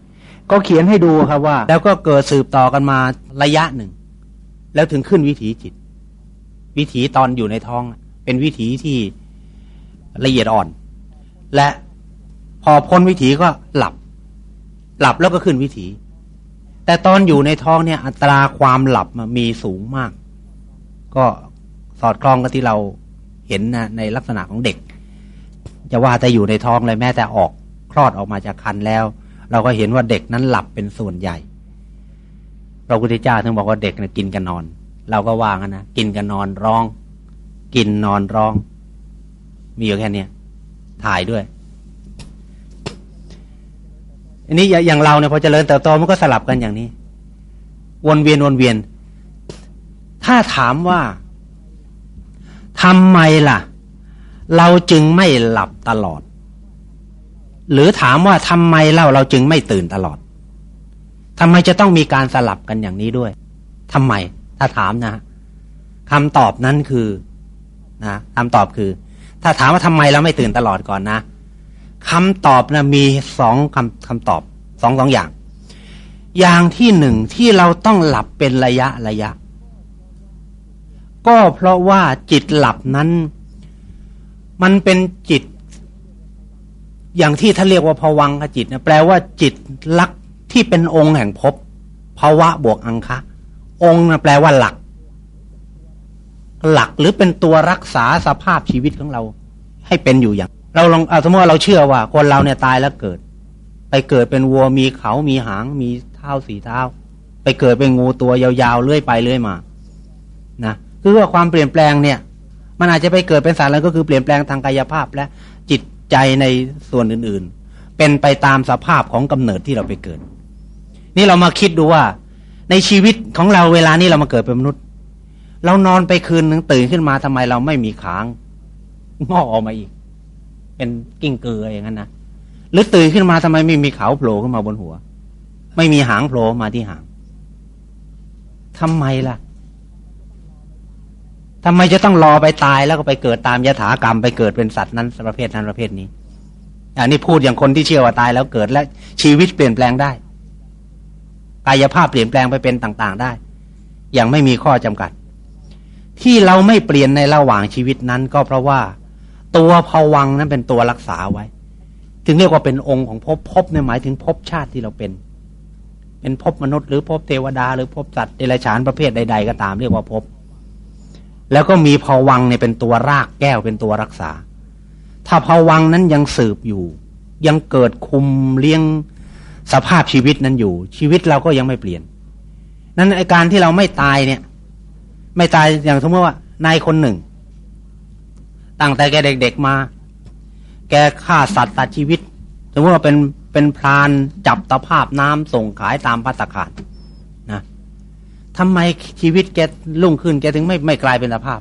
ก็เขียนให้ดูครับว่า แล้วก็เกิดสืบต่อกันมาระยะหนึ่ง แล้วถึงขึ้นวิถีจิต วิถีตอนอยู่ในท้อง เป็นวิถีที่ละเอียดอ่อน และพอพ้นวิถีก็หลับ หลับแล้วก็ขึ้นวิถี แต่ตอนอยู่ในท้องเนี่ย อัตราความหลับมีสูงมาก ก็สอดคล้องกับที่เราเห็นนะในลักษณะของเด็ก จะว่าแต่อยู่ในท้องเลยแม้แต่ออกคลอดออกมาจากคันแล้ว เราก็เห็นว่าเด็กนั้นหลับเป็นส่วนใหญ่พระพุทธเจ้าถึงบอกว่าเด็กเนี่ยกินกันนอน เราก็ว่างันนะกินกันนอนร้อง กินนอนร้อง มีอยู่แค่นี้ถ่ายด้วย อันนี้อย่างเราเนี่ยพอเจริญเติบโตมันก็สลับกันอย่างนี้ วนเวียนวนเวียน ถ้าถามว่าทำไมล่ะ เราจึงไม่หลับตลอด หรือถามว่าทำไมเล่าเราจึงไม่ตื่นตลอดทำไมจะต้องมีการสลับกันอย่างนี้ด้วยทำไม ถ้าถามนะคำตอบนั้นคือนะคำตอบคือ ถ้าถามว่าทำไมเราไม่ตื่นตลอดก่อนนะ คำตอบนะมีสองคำคำตอบสองสองอย่าง อย่างที่หนึ่งที่เราต้องหลับเป็นระยะระยะ ก็เพราะว่าจิตหลับนั้น มันเป็นจิต อย่างที่ท่านเรียกว่าภวังคจิตนะแปลว่าจิตลักที่เป็นองค์แห่งภพภาวะบวกอังคะ องค์นะแปลว่าหลัก หลักหรือเป็นตัวรักษาสภาพชีวิตของเรา ให้เป็นอยู่อย่าง เราลองเอาสมมติว่าเราเชื่อว่า คนเราเนี่ยตายแล้วเกิด ไปเกิดเป็นวัวมีเขา มีหาง มีเท้าสีเท้า ไปเกิดเป็นงูตัวยาวๆเลื่อยไปเลื่อยมา นะคือว่าความเปลี่ยนแปลงเนี่ย มันอาจจะไปเกิดเป็นสารแล้วก็คือเปลี่ยนแปลงทางกายภาพและจิตใจในส่วนอื่นๆ เป็นไปตามสภาพของกำเนิดที่เราไปเกิด นี่เรามาคิดดูว่า ในชีวิตของเราเวลานี้เรามาเกิดเป็นมนุษย์ เรานอนไปคืนหนึ่งตื่นขึ้นมาทำไมเราไม่มีขางงอกออกมาอีก เป็นกิ้งเกืออย่างนั้นนะหรือตื่นขึ้นมาทำไมไม่มีเขาโผล่ขึ้นมาบนหัว ไม่มีหางโผล่มาที่หางทำไมล่ะทำไมจะต้องรอไปตายแล้วก็ไปเกิดตามยถากรรมไปเกิดเป็นสัตว์นั้นประเภทนั้นประเภทนี้อันนี้พูดอย่างคนที่เชื่อว่าตายแล้วเกิดและชีวิตเปลี่ยนแปลงได้ กายภาพเปลี่ยนแปลงไปเป็นต่าง ๆ ได้ อย่างไม่มีข้อจำกัด ที่เราไม่เปลี่ยนในระหว่างชีวิตนั้นก็เพราะว่า ตัวภวังนั้นเป็นตัวรักษาไว้ ถึงเรียกว่าเป็นองค์ของภพภพในหมายถึงภพชาติที่เราเป็น เป็นภพมนุษย์หรือภพเทวดา หรือภพสัตว์เดรัจฉานประเภทใด ๆ ก็ตามเรียกว่าภพแล้วก็มีภวังเนี่ยเป็นตัวรากแก้วเป็นตัวรักษา ถ้าภวังนั้นยังสืบอยู่ ยังเกิดคุมเลี้ยงสภาพชีวิตนั้นอยู่ ชีวิตเราก็ยังไม่เปลี่ยน นั้นไอการที่เราไม่ตายเนี่ย ไม่ตายอย่างสมมติว่านายคนหนึ่ง ตั้งแต่แกเด็ก ๆมา แกฆ่าสัตว์ตัดชีวิต สมมติว่าเป็นเป็นพรานจับตะภาพน้ำส่งขายตามพัตคารทำไมชีวิตแกลุ่งขึ้น แกถึงไม่ไม่กลายเป็นสภาพ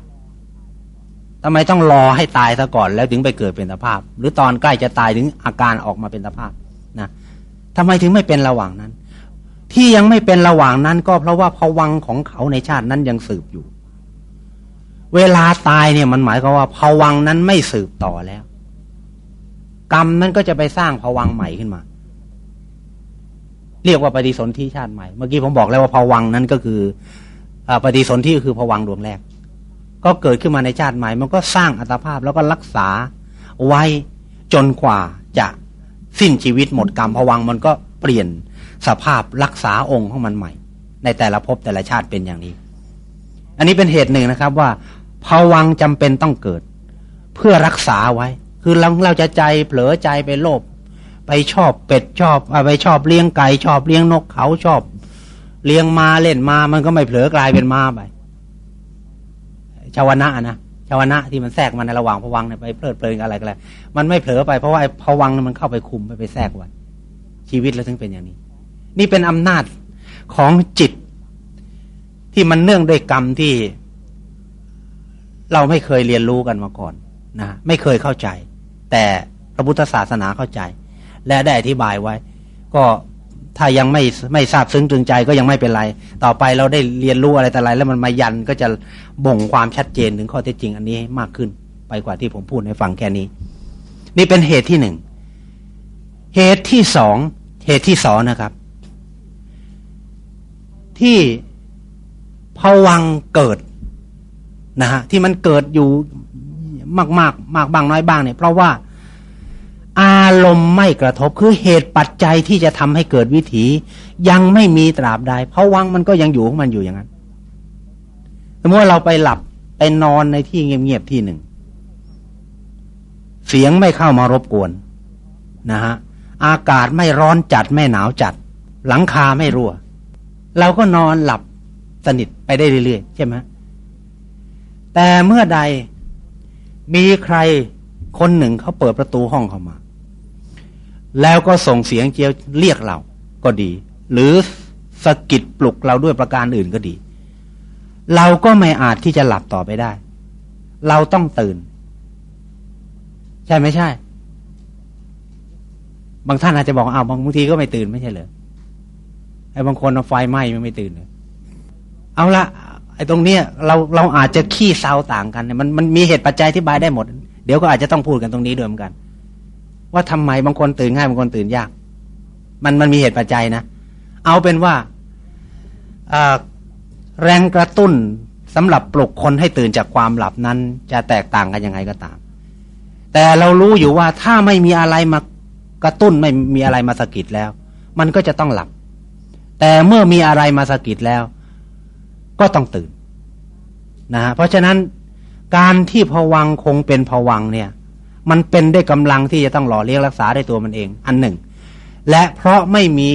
ทำไมต้องรอให้ตายซะก่อนแล้วถึงไปเกิดเป็นสภาพ หรือตอนใกล้จะตายถึงอาการออกมาเป็นสภาพนะทำไมถึงไม่เป็นระหว่างนั้น ที่ยังไม่เป็นระหว่างนั้นก็เพราะว่าพวังของเขาในชาตินั้นยังสืบอยู่ เวลาตายเนี่ยมันหมายความว่าพวังนั้นไม่สืบต่อแล้ว กรรมนั้นก็จะไปสร้างพวังใหม่ขึ้นมา เรียกว่าปฏิสนธิชาติใหม่ เมื่อกี้ผมบอกแล้วว่าภวังนั้นก็คือปฏิสนธิคือผวังดวงแรก ก็เกิดขึ้นมาในชาติใหม่ มันก็สร้างอัตภาพแล้วก็รักษาไว้จนกว่าจะสิ้นชีวิตหมดกรรมผวังมันก็เปลี่ยนสภาพรักษาองค์ของมันใหม่ ในแต่ละภพแต่ละชาติเป็นอย่างนี้ อันนี้เป็นเหตุหนึ่งนะครับว่า ผวังจำเป็นต้องเกิด เพื่อรักษาไว้ คือเราเราจะใจเผลอใจไปโลภไปชอบเป็ดชอบไปชอบเลี้ยงไก่ชอบเลี้ยงนกเขาชอบ เลี้ยงมาเล่นมามันก็ไม่เผลอกลายเป็นมาไปชาวนะนะชาวนะที่มันแทรกมันในระหว่างผวังเนี่ยไปเพลิดเพลินอะไรก็แล้วมันไม่เผลอไปเพราะว่าไอ้ผวังมันเข้าไปคุมไปไปแทรกไว้ชีวิตเราถึงเป็นอย่างนี้ นี่เป็นอำนาจของจิตที่มันเนื่องด้วยกรรมที่ เราไม่เคยเรียนรู้กันมาก่อนนะไม่เคยเข้าใจ แต่พระพุทธศาสนาเข้าใจ และได้อธิบายไว้ ก็ถ้ายังไม่ไม่ทราบซึ้งตึงใจก็ยังไม่เป็นไร ต่อไปเราได้เรียนรู้อะไรแต่ไร แล้วมันมายันก็จะบ่งความชัดเจนถึงข้อเท็จจริง อันนี้มากขึ้น ไปกว่าที่ผมพูดให้ฟังแค่นี้ นี่เป็นเหตุที่หนึ่งเหตุที่สองเหตุที่สองนะครับ ที่ภวังเกิด นะฮะที่มันเกิดอยู่มากมากมากบางน้อยบ้างเนี่ย เพราะว่าอารมณ์ไม่กระทบคือเหตุปัจจัยที่จะทำให้เกิดวิถี ยังไม่มีตราบใดเพราะวังมันก็ยังอยู่ของมันอยู่อย่างนั้นสมมติว่าเราไปหลับไปนอนในที่เงียบๆที่หนึ่ง เสียงไม่เข้ามารบกวนนะฮะอากาศไม่ร้อนจัดไม่หนาวจัด หลังคาไม่รั่ว เราก็นอนหลับสนิทไปได้เรื่อยๆใช่ไหม แต่เมื่อใดมีใครคนหนึ่งเขาเปิดประตูห้องเข้ามา แล้วก็ส่งเสียงเจียวเรียกเราก็ดี หรือสะกิดปลุกเราด้วยประการอื่นก็ดี เราก็ไม่อาจที่จะหลับต่อไปได้ เราต้องตื่น ใช่ไม่ใช่ บางท่านอาจจะบอกอ้าวบางทีก็ไม่ตื่นไม่ใช่เหรอไอ้บางคนเอาไฟไหม้ไม่ตื่นเลยเอาละ ไอ้ตรงเนี้ยเราเราอาจจะขี้เศร้าต่างกันเนี่ยมันมันมีเหตุปัจจัยที่บายได้หมด เดี๋ยวก็อาจจะต้องพูดกันตรงนี้ด้วยเหมือนกัน ว่าทำไมบางคนตื่นง่ายบางคนตื่นยาก มันมันมีเหตุปัจจัยนะ เอาเป็นว่าแรงกระตุ้นสำหรับปลุกคนให้ตื่นจากความหลับนั้น จะแตกต่างกันยังไงก็ตาม แต่เรารู้อยู่ว่าถ้าไม่มีอะไรมากระตุ้นไม่มีอะไรมาสะกิดแล้ว มันก็จะต้องหลับ แต่เมื่อมีอะไรมาสะกิดแล้ว ก็ต้องตื่นนะฮะเพราะฉะนั้นการที่ผวังคงเป็นผวังเนี่ย มันเป็นได้กำลังที่จะต้องหล่อเลี้ยงรักษาได้ตัวมันเอง อันหนึ่ง และเพราะไม่มี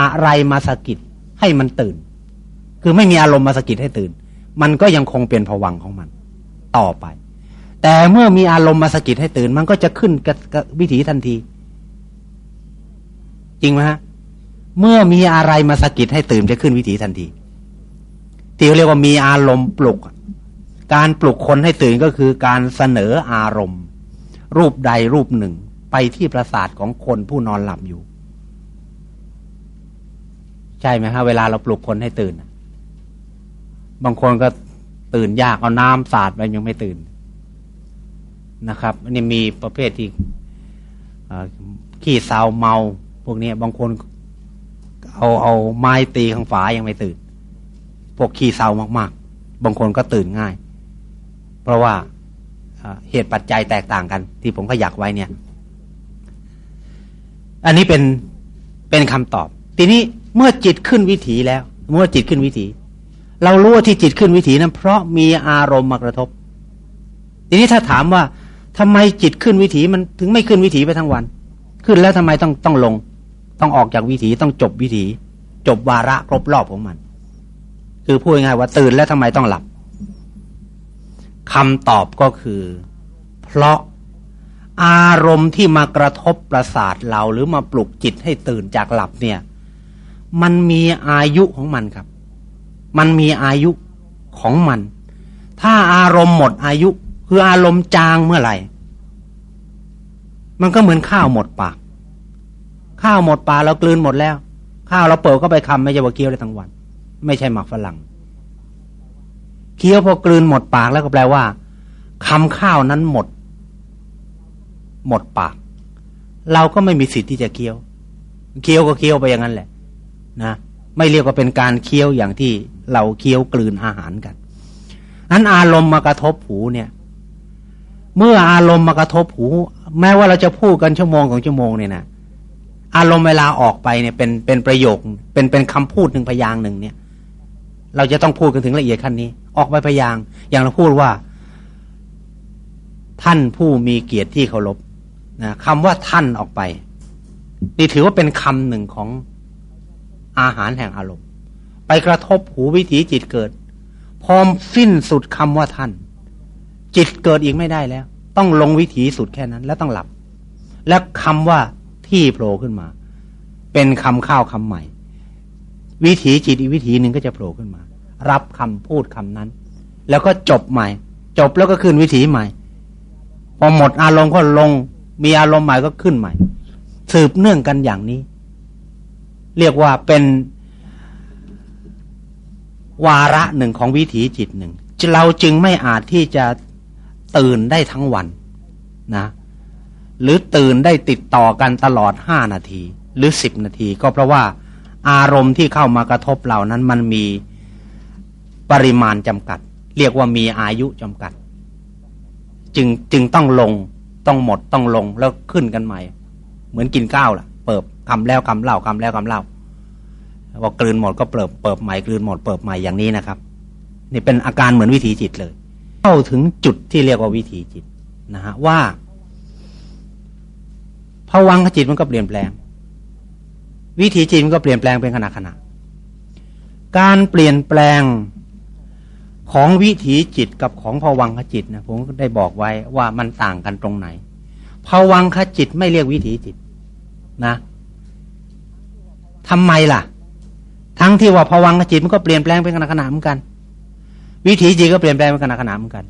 อะไรมาสะกิดให้มันตื่น คือไม่มีอารมณ์มาสะกิดให้ตื่น มันก็ยังคงเป็นผวังของมัน ต่อไป แต่เมื่อมีอารมณ์มาสะกิดให้ตื่น มันก็จะขึ้นกับวิถีทันที จริงไหมฮะเมื่อมีอะไรมาสะกิดให้ตื่นจะขึ้นวิถีทันที ที่เรียกว่ามีอารมณ์ปลุก การปลุกคนให้ตื่นก็คือการเสนออารมณ์ รูปใดรูปหนึ่งไปที่ประสาทของคนผู้นอนหลับอยู่ ใช่ไหมฮะเวลาเราปลุกคนให้ตื่น บางคนก็ตื่นยากเอาน้ำสาดไปยังไม่ตื่นนะครับอันนี้มีประเภทที่ขี้เศร้าเมา พวกนี้บางคนเอาเอาไม้ตีข้างฝายังไม่ตื่น พวกขี้เศร้ามากๆ บางคนก็ตื่นง่าย เพราะว่าเหตุปัจจัยแตกต่างกัน ที่ผมก็อยากไว้เนี่ย อันนี้เป็นเป็นคำตอบ ทีนี้เมื่อจิตขึ้นวิถีแล้ว เมื่อจิตขึ้นวิถี เรารู้ว่าที่จิตขึ้นวิถีนั้น เพราะมีอารมณ์มากระทบ ทีนี้ถ้าถามว่าทำไมจิตขึ้นวิถีมันถึงไม่ขึ้นวิถีไปทั้งวัน ขึ้นแล้วทำไมต้องต้องลง ต้องออกจากวิถีต้องจบวิถี จบวาระครบรอบของมัน คือพูดง่ายว่าตื่นแล้วทำไมต้องหลับคำตอบก็คือ เพราะอารมณ์ที่มากระทบประสาทเราหรือมาปลุกจิตให้ตื่นจากหลับเนี่ย มันมีอายุของมันครับ มันมีอายุของมัน ถ้าอารมณ์หมดอายุ คืออารมณ์จางเมื่อไหร่ มันก็เหมือนข้าวหมดปาก ข้าวหมดปากเรากลืนหมดแล้ว ข้าวเราเปิดก็ไปคำไม่ใช่ว่าเคี้ยวได้ทั้งวัน ไม่ใช่หมักฝรั่งเคี้ยวพอกลืนหมดปากแล้วก็แปลว่าคำข้าวนั้นหมด หมดปาก เราก็ไม่มีสิทธิ์ที่จะเคี้ยว เคี้ยวก็เคี้ยวไปอย่างนั้นแหละ นะไม่เรียกว่าเป็นการเคี้ยวอย่างที่เราเคี้ยวกลืนอาหารกันนั้นอารมณ์มากระทบหูเนี่ย เมื่ออารมณ์มากระทบหู แม้ว่าเราจะพูดกันชั่วโมงของชั่วโมงเนี่ยนะอารมณ์เวลาออกไปเนี่ยเป็นเป็นประโยค เป็นเป็นคำพูดหนึ่งพยางหนึ่งเนี่ย เราจะต้องพูดกันถึงละเอียดขั้นนี้ ออกไปพยางอย่างเราพูดว่า ท่านผู้มีเกียรติที่เคารพนะคำว่าท่านออกไป นี่ถือว่าเป็นคำหนึ่งของอาหารแห่งอารมณ์ ไปกระทบหูวิถีจิตเกิด พร้อมสิ้นสุดคำว่าท่าน จิตเกิดอีกไม่ได้แล้ว ต้องลงวิถีสุดแค่นั้น แล้วต้องหลับ และคำว่าที่โผล่ขึ้นมา เป็นคำข้าวคำใหม่ วิถีจิตอีกวิถีหนึ่งก็จะโผล่ขึ้นมา รับคำพูดคำนั้น แล้วก็จบใหม่ จบแล้วก็ขึ้นวิถีใหม่ พอหมดอารมณ์ก็ลง มีอารมณ์ใหม่ก็ขึ้นใหม่ สืบเนื่องกันอย่างนี้ เรียกว่าเป็น วาระหนึ่งของวิถีจิตหนึ่งเราจึงไม่อาจที่จะตื่นได้ทั้งวันนะ หรือตื่นได้ติดต่อกันตลอดห้านาที หรือสิบนาที ก็เพราะว่า อารมณ์ที่เข้ามากระทบเรานั้นมันมีปริมาณจำกัด เรียกว่ามีอายุจำกัด จึงจึงต้องลงต้องหมดต้องลงแล้วขึ้นกันใหม่ เหมือนกินข้าวล่ะ เปิบคำแล้วคำเล่าคำแล้วคำเล่าพอกลืนหมดก็เปิบเปิบใหม่กลืนหมดเปิบใหม่อย่างนี้นะครับ นี่เป็นอาการเหมือนวิถีจิตเลย เข้าถึงจุดที่เรียกว่าวิถีจิตนะฮะว่าผวังขจิตมันก็เปลี่ยนแปลง วิถีจิตมันก็เปลี่ยนแปลงเป็นขณะขณะการเปลี่ยนแปลงของวิถีจิตกับของผวังขจิตนะผมได้บอกไว้ว่ามันต่างกันตรงไหนผวังขจิตไม่เรียกวิถีจิตนะทำไมล่ะ ทั้งที่ว่าผวังขจิตมันก็เปลี่ยนแปลงเป็นขณะขณะเหมือนกัน วิถีจิตก็เปลี่ยนแปลงเป็นขณะขณะเหมือนกัน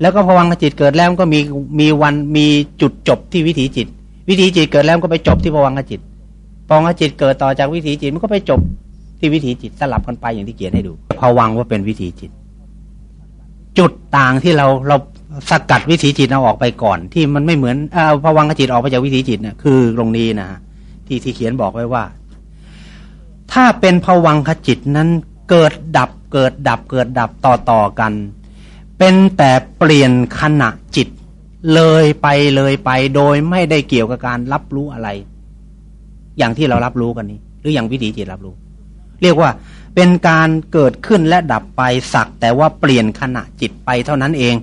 แล้วก็ผวังขจิตเกิดแล้วก็มีมีวันมีจุดจบที่วิถีจิต วิถีจิตเกิดแล้วก็ไปจบที่ภวังคจิต ภวังคจิตเกิดต่อจากวิถีจิตมันก็ไปจบที่วิถีจิตสลับกันไปอย่างที่เกียนให้ดูภวังว่าเป็นวิถีจิต จุดต่างที่เราเราสกัดวิถีจิตเราออกไปก่อน ที่มันไม่เหมือนเอาภวังคจิตออกไปจากวิถีจิตเนี่ยคือตรงนี้นะที่ที่เขียนบอกไว้ว่า ถ้าเป็นภวังคจิตนั้นเกิดดับเกิดดับเกิดดับต่อต่อกัน เป็นแต่เปลี่ยนขณะจิต เลยไปเลยไปโดยไม่ได้เกี่ยวกับการรับรู้อะไร อย่างที่เรารับรู้กันนี้ หรืออย่างวิถีจิตรับรู้ เรียกว่าเป็นการเกิดขึ้นและดับไปสัก แต่ว่าเปลี่ยนขณะจิตไปเท่านั้นเอง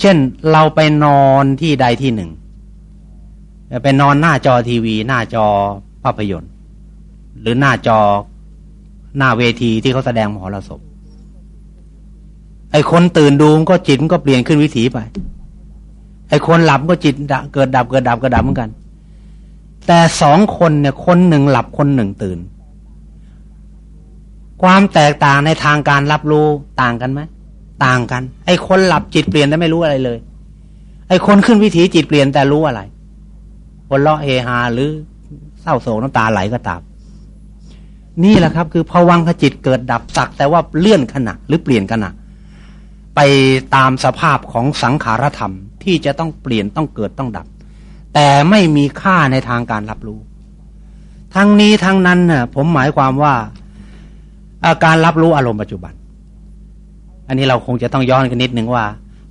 เช่นเราไปนอนที่ใดที่หนึ่งไปนอนหน้าจอทีวี หน้าจอภาพยนตร์ หรือหน้าจอหน้าเวทีที่เขาแสดงมหรสพไอ้คนตื่นดูก็จิตมันก็เปลี่ยนขึ้นวิถีไป ไอ้คนหลับก็จิตเกิดดับเกิดดับเกิดดับเหมือนกัน แต่สองคนเนี่ยคนหนึ่งหลับคนหนึ่งตื่น ความแตกต่างในทางการรับรู้ต่างกันไหมต่างกัน ไอ้คนหลับจิตเปลี่ยนแต่ไม่รู้อะไรเลย ไอ้คนขึ้นวิถีจิตเปลี่ยนแต่รู้อะไรคนเลาะเฮฮาหรือเศร้าโศกน้ำตาไหลก็ตามนี่แหละครับ คือภวังขจิตเกิดดับสัก แต่ว่าเลื่อนขณะหรือเปลี่ยนขณะไปตามสภาพของสังขารธรรมที่จะต้องเปลี่ยนต้องเกิดต้องดับ แต่ไม่มีค่าในทางการรับรู้ ทั้งนี้ทั้งนั้นน่ะผมหมายความว่าอาการรับรู้อารมณ์ปัจจุบัน อันนี้เราคงจะต้องย้อนกันนิดหนึ่งว่า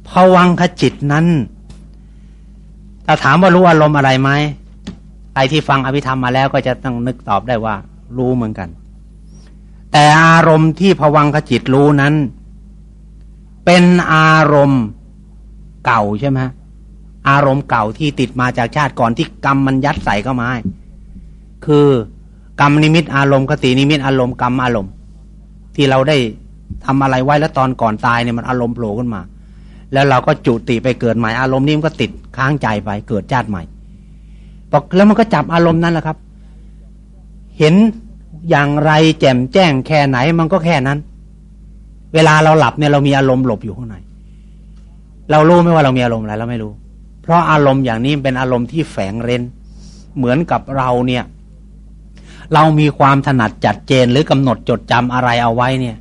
ภวังคจิตนั้นถ้าถามว่ารู้อารมณ์อะไรไหมใครที่ฟังอภิธรรมมาแล้วก็จะต้องนึกตอบได้ว่า รู้เหมือนกัน แต่อารมณ์ที่ภวังคจิตรู้นั้น เป็นอารมณ์เก่าใช่ไหม อารมณ์เก่าที่ติดมาจากชาติก่อนที่กรรมมันยัดใส่เข้ามาคือกรรมนิมิตอารมณ์คตินิมิตอารมณ์กรรมอารมณ์ ที่เราได้ทำอะไรไว้แล้วตอนก่อนตายเนี่ยมันอารมณ์โผล่ขึ้นมา แล้วเราก็จุติไปเกิดใหม่อารมณ์นี้มันก็ติดค้างใจไปเกิดชาติใหม่บอกแล้วมันก็จับอารมณ์นั้นแหละครับ เห็นอย่างไรแจ่มแจ้งแค่ไหนมันก็แค่นั้น เวลาเราหลับเนี่ยเรามีอารมณ์หลบอยู่ข้างในเรารู้ไม่ว่าเรามีอารมณ์อะไรเราไม่รู้ เพราะอารมณ์อย่างนี้เป็นอารมณ์ที่แฝงเร้น เหมือนกับเราเนี่ย เรามีความถนัดจัดเจนหรือกำหนดจดจำอะไรเอาไว้เนี่ย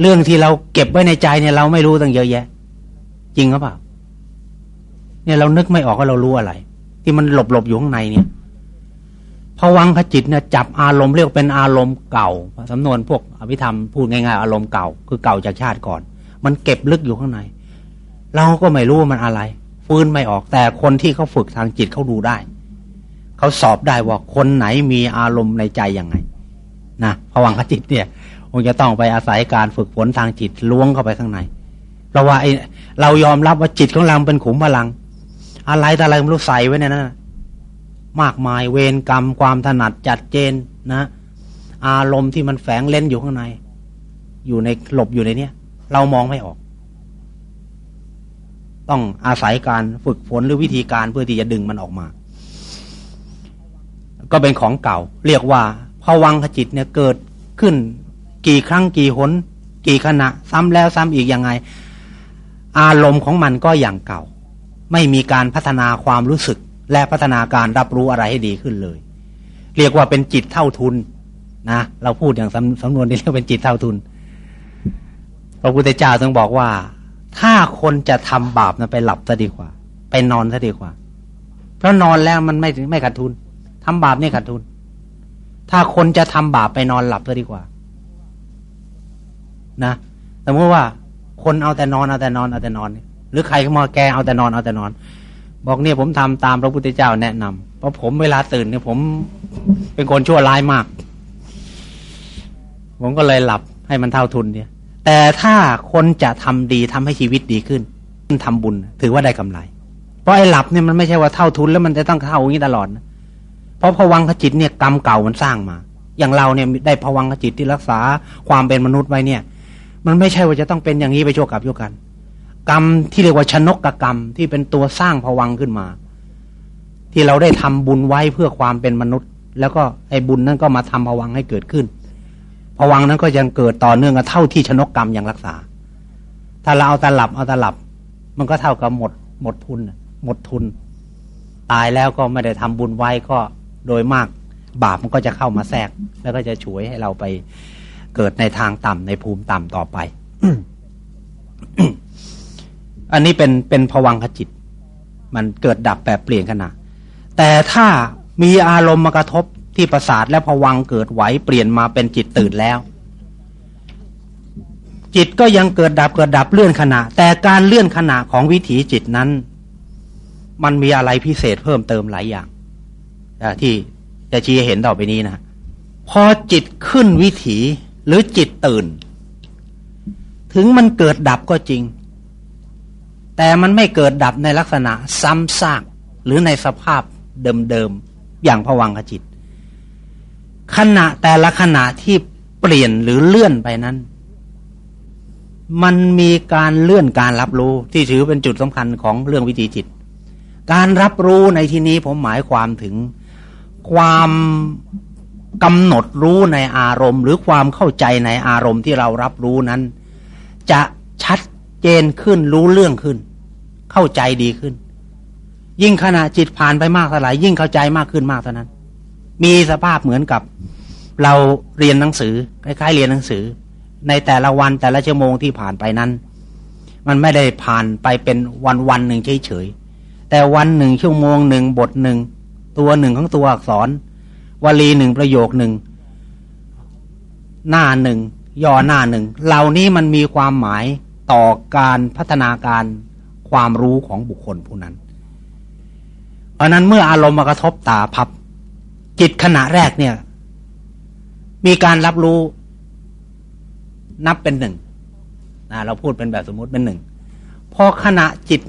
เรื่องที่เราเก็บไว้ในใจเนี่ย เราไม่รู้ตั้งเยอะแยะ จริงหรือเปล่าเนี่ยเรานึกไม่ออกว่าเรารู้อะไร ที่มันหลบหลบอยู่ข้างในเนี่ยผผวังขจิตเนี่ยจับอารมณ์เรียกเป็นอารมณ์เก่าสำนวนพวกอภิธรรมพูดง่ายๆอารมณ์เก่า คือเก่าจากชาติก่อน มันเก็บลึกอยู่ข้างใน เราก็ไม่รู้ว่ามันอะไร ฟื้นไม่ออก แต่คนที่เขาฝึกทางจิตเขาดูได้ เขาสอบได้ว่าคนไหนมีอารมณ์ในใจยังไงนะผวังขจิตเนี่ยคงจะต้องไปอาศัยการฝึกฝนทางจิตล้วงเข้าไปข้างในเพราะว่าไอเรายอมรับว่าจิตของเราเป็นขุมพลัง อะไรแต่อะไรไม่รู้ใส่ไว้ในนั้นมากมายเวรกรรมความถนัดจัดเจนนะ อารมณ์ที่มันแฝงเล่นอยู่ข้างใน อยู่ในหลบอยู่ในเนี้ยเรามองไม่ออก ต้องอาศัยการฝึกฝนหรือวิธีการเพื่อที่จะดึงมันออกมา ก็เป็นของเก่า เรียกว่าพวังขจิตเนี่ยเกิดขึ้น กี่ครั้งกี่หน กี่ขณะ ซ้ำแล้วซ้ำอีกยังไง อารมณ์ของมันก็อย่างเก่า ไม่มีการพัฒนาความรู้สึก และพัฒนาการรับรู้อะไรให้ดีขึ้นเลย เรียกว่าเป็นจิตเท่าทุนนะเราพูดอย่างสำสำนวนนี้เรียกเป็นจิตเท่าทุนพระพุทธเจ้าต้องบอกว่า ถ้าคนจะทำบาปนะไปหลับซะดีกว่า ไปนอนซะดีกว่า เพราะนอนแล้วมันไม่ไม่ขาดทุนทำบาปนี่ขาดทุน ถ้าคนจะทำบาปไปนอนหลับซะดีกว่า นะสมมติว่า คนเอาแต่นอนเอาแต่นอนเอาแต่นอน หรือใครเข้ามาแกเอาแต่นอนเอาแต่นอน บอกเนี่ยผมทำตามพระพุทธเจ้าแนะนำเพราะผมเวลาตื่นเนี่ยผมเป็นคนชั่วร้ายมาก ผมก็เลยหลับให้มันเท่าทุนเนี่ย แต่ถ้าคนจะทำดีทำให้ชีวิตดีขึ้นทำบุญ ถือว่าได้กำไร เพราะไอ้หลับเนี่ยมันไม่ใช่ว่าเท่าทุนแล้วมันจะต้องเท่าอย่างนี้ตลอดนะเพราะผวังขจิตเนี่ยกรรมเก่ามันสร้างมา อย่างเราเนี่ยได้ผวังขจิตที่รักษาความเป็นมนุษย์ไว้เนี่ย มันไม่ใช่ว่าจะต้องเป็นอย่างนี้ไปชั่วกับชั่วกัน กรรมที่เรียกว่าชนกกรรมที่เป็นตัวสร้างผวังขึ้นมา ที่เราได้ทำบุญไว้เพื่อความเป็นมนุษย์ แล้วก็ไอ้บุญนั้นก็มาทำผวังให้เกิดขึ้น ผวังนั้นก็ยังเกิดต่อเนื่องกันเท่าที่ชนกกรรมยังรักษา ถ้าเราเอาตลับเอาตลับ มันก็เท่ากับหมดหมดทุน หมดทุน ตายแล้วก็ไม่ได้ทำบุญไว้ก็โดยมากบาปมันก็จะเข้ามาแทรก แล้วก็จะช่วยให้เราไปเกิดในทางต่ำในภูมิต่ำต่อไป อันนี้เป็นเป็นผวังขจิต มันเกิดดับแบบเปลี่ยนขณะแต่ถ้ามีอารมณ์มากระทบ ที่ประสาทและผวังเกิดไหวเปลี่ยนมาเป็นจิตตื่นแล้ว จิตก็ยังเกิดดับเกิดดับเลื่อนขณะ แต่การเลื่อนขณะของวิถีจิตนั้น มันมีอะไรพิเศษเพิ่มเติมหลายอย่างที่จะชี้เห็นต่อไปนี้นะพอจิตขึ้นวิถีหรือจิตตื่น ถึงมันเกิดดับก็จริง แต่มันไม่เกิดดับในลักษณะซ้ำซากหรือในสภาพเดิมๆอย่างผวังขจิต ขณะแต่ละขณะที่เปลี่ยนหรือเลื่อนไปนั้น มันมีการเลื่อนการรับรู้ที่ถือเป็นจุดสำคัญของเรื่องวิธีจิต การรับรู้ในที่นี้ผมหมายความถึงความกำหนดรู้ในอารมณ์ หรือความเข้าใจในอารมณ์ที่เรารับรู้นั้น จะชัดเจนขึ้นรู้เรื่องขึ้น เข้าใจดีขึ้น ยิ่งขณะจิตผ่านไปมากเท่าไหร่ยิ่งเข้าใจมากขึ้นมากเท่านั้น มีสภาพเหมือนกับเราเรียนหนังสือคล้ายๆเรียนหนังสือ ในแต่ละวันแต่ละชั่วโมงที่ผ่านไปนั้น มันไม่ได้ผ่านไปเป็นวันวันหนึ่งเฉยๆแต่วันหนึ่งชั่วโมงหนึ่งบทหนึ่งตัวหนึ่งของตัวอักษร วลีหนึ่งประโยคหนึ่งหน้าหนึ่งย่อหน้าหนึ่งเหล่านี้มันมีความหมายต่อการพัฒนาการความรู้ของบุคคลผู้นั้น เพราะนั้นเมื่ออารมณ์มากระทบตาพับ จิตขณะแรกเนี่ย มีการรับรู้นับเป็นหนึ่งนะเราพูดเป็นแบบสมมติเป็นหนึ่งพอขณะจิต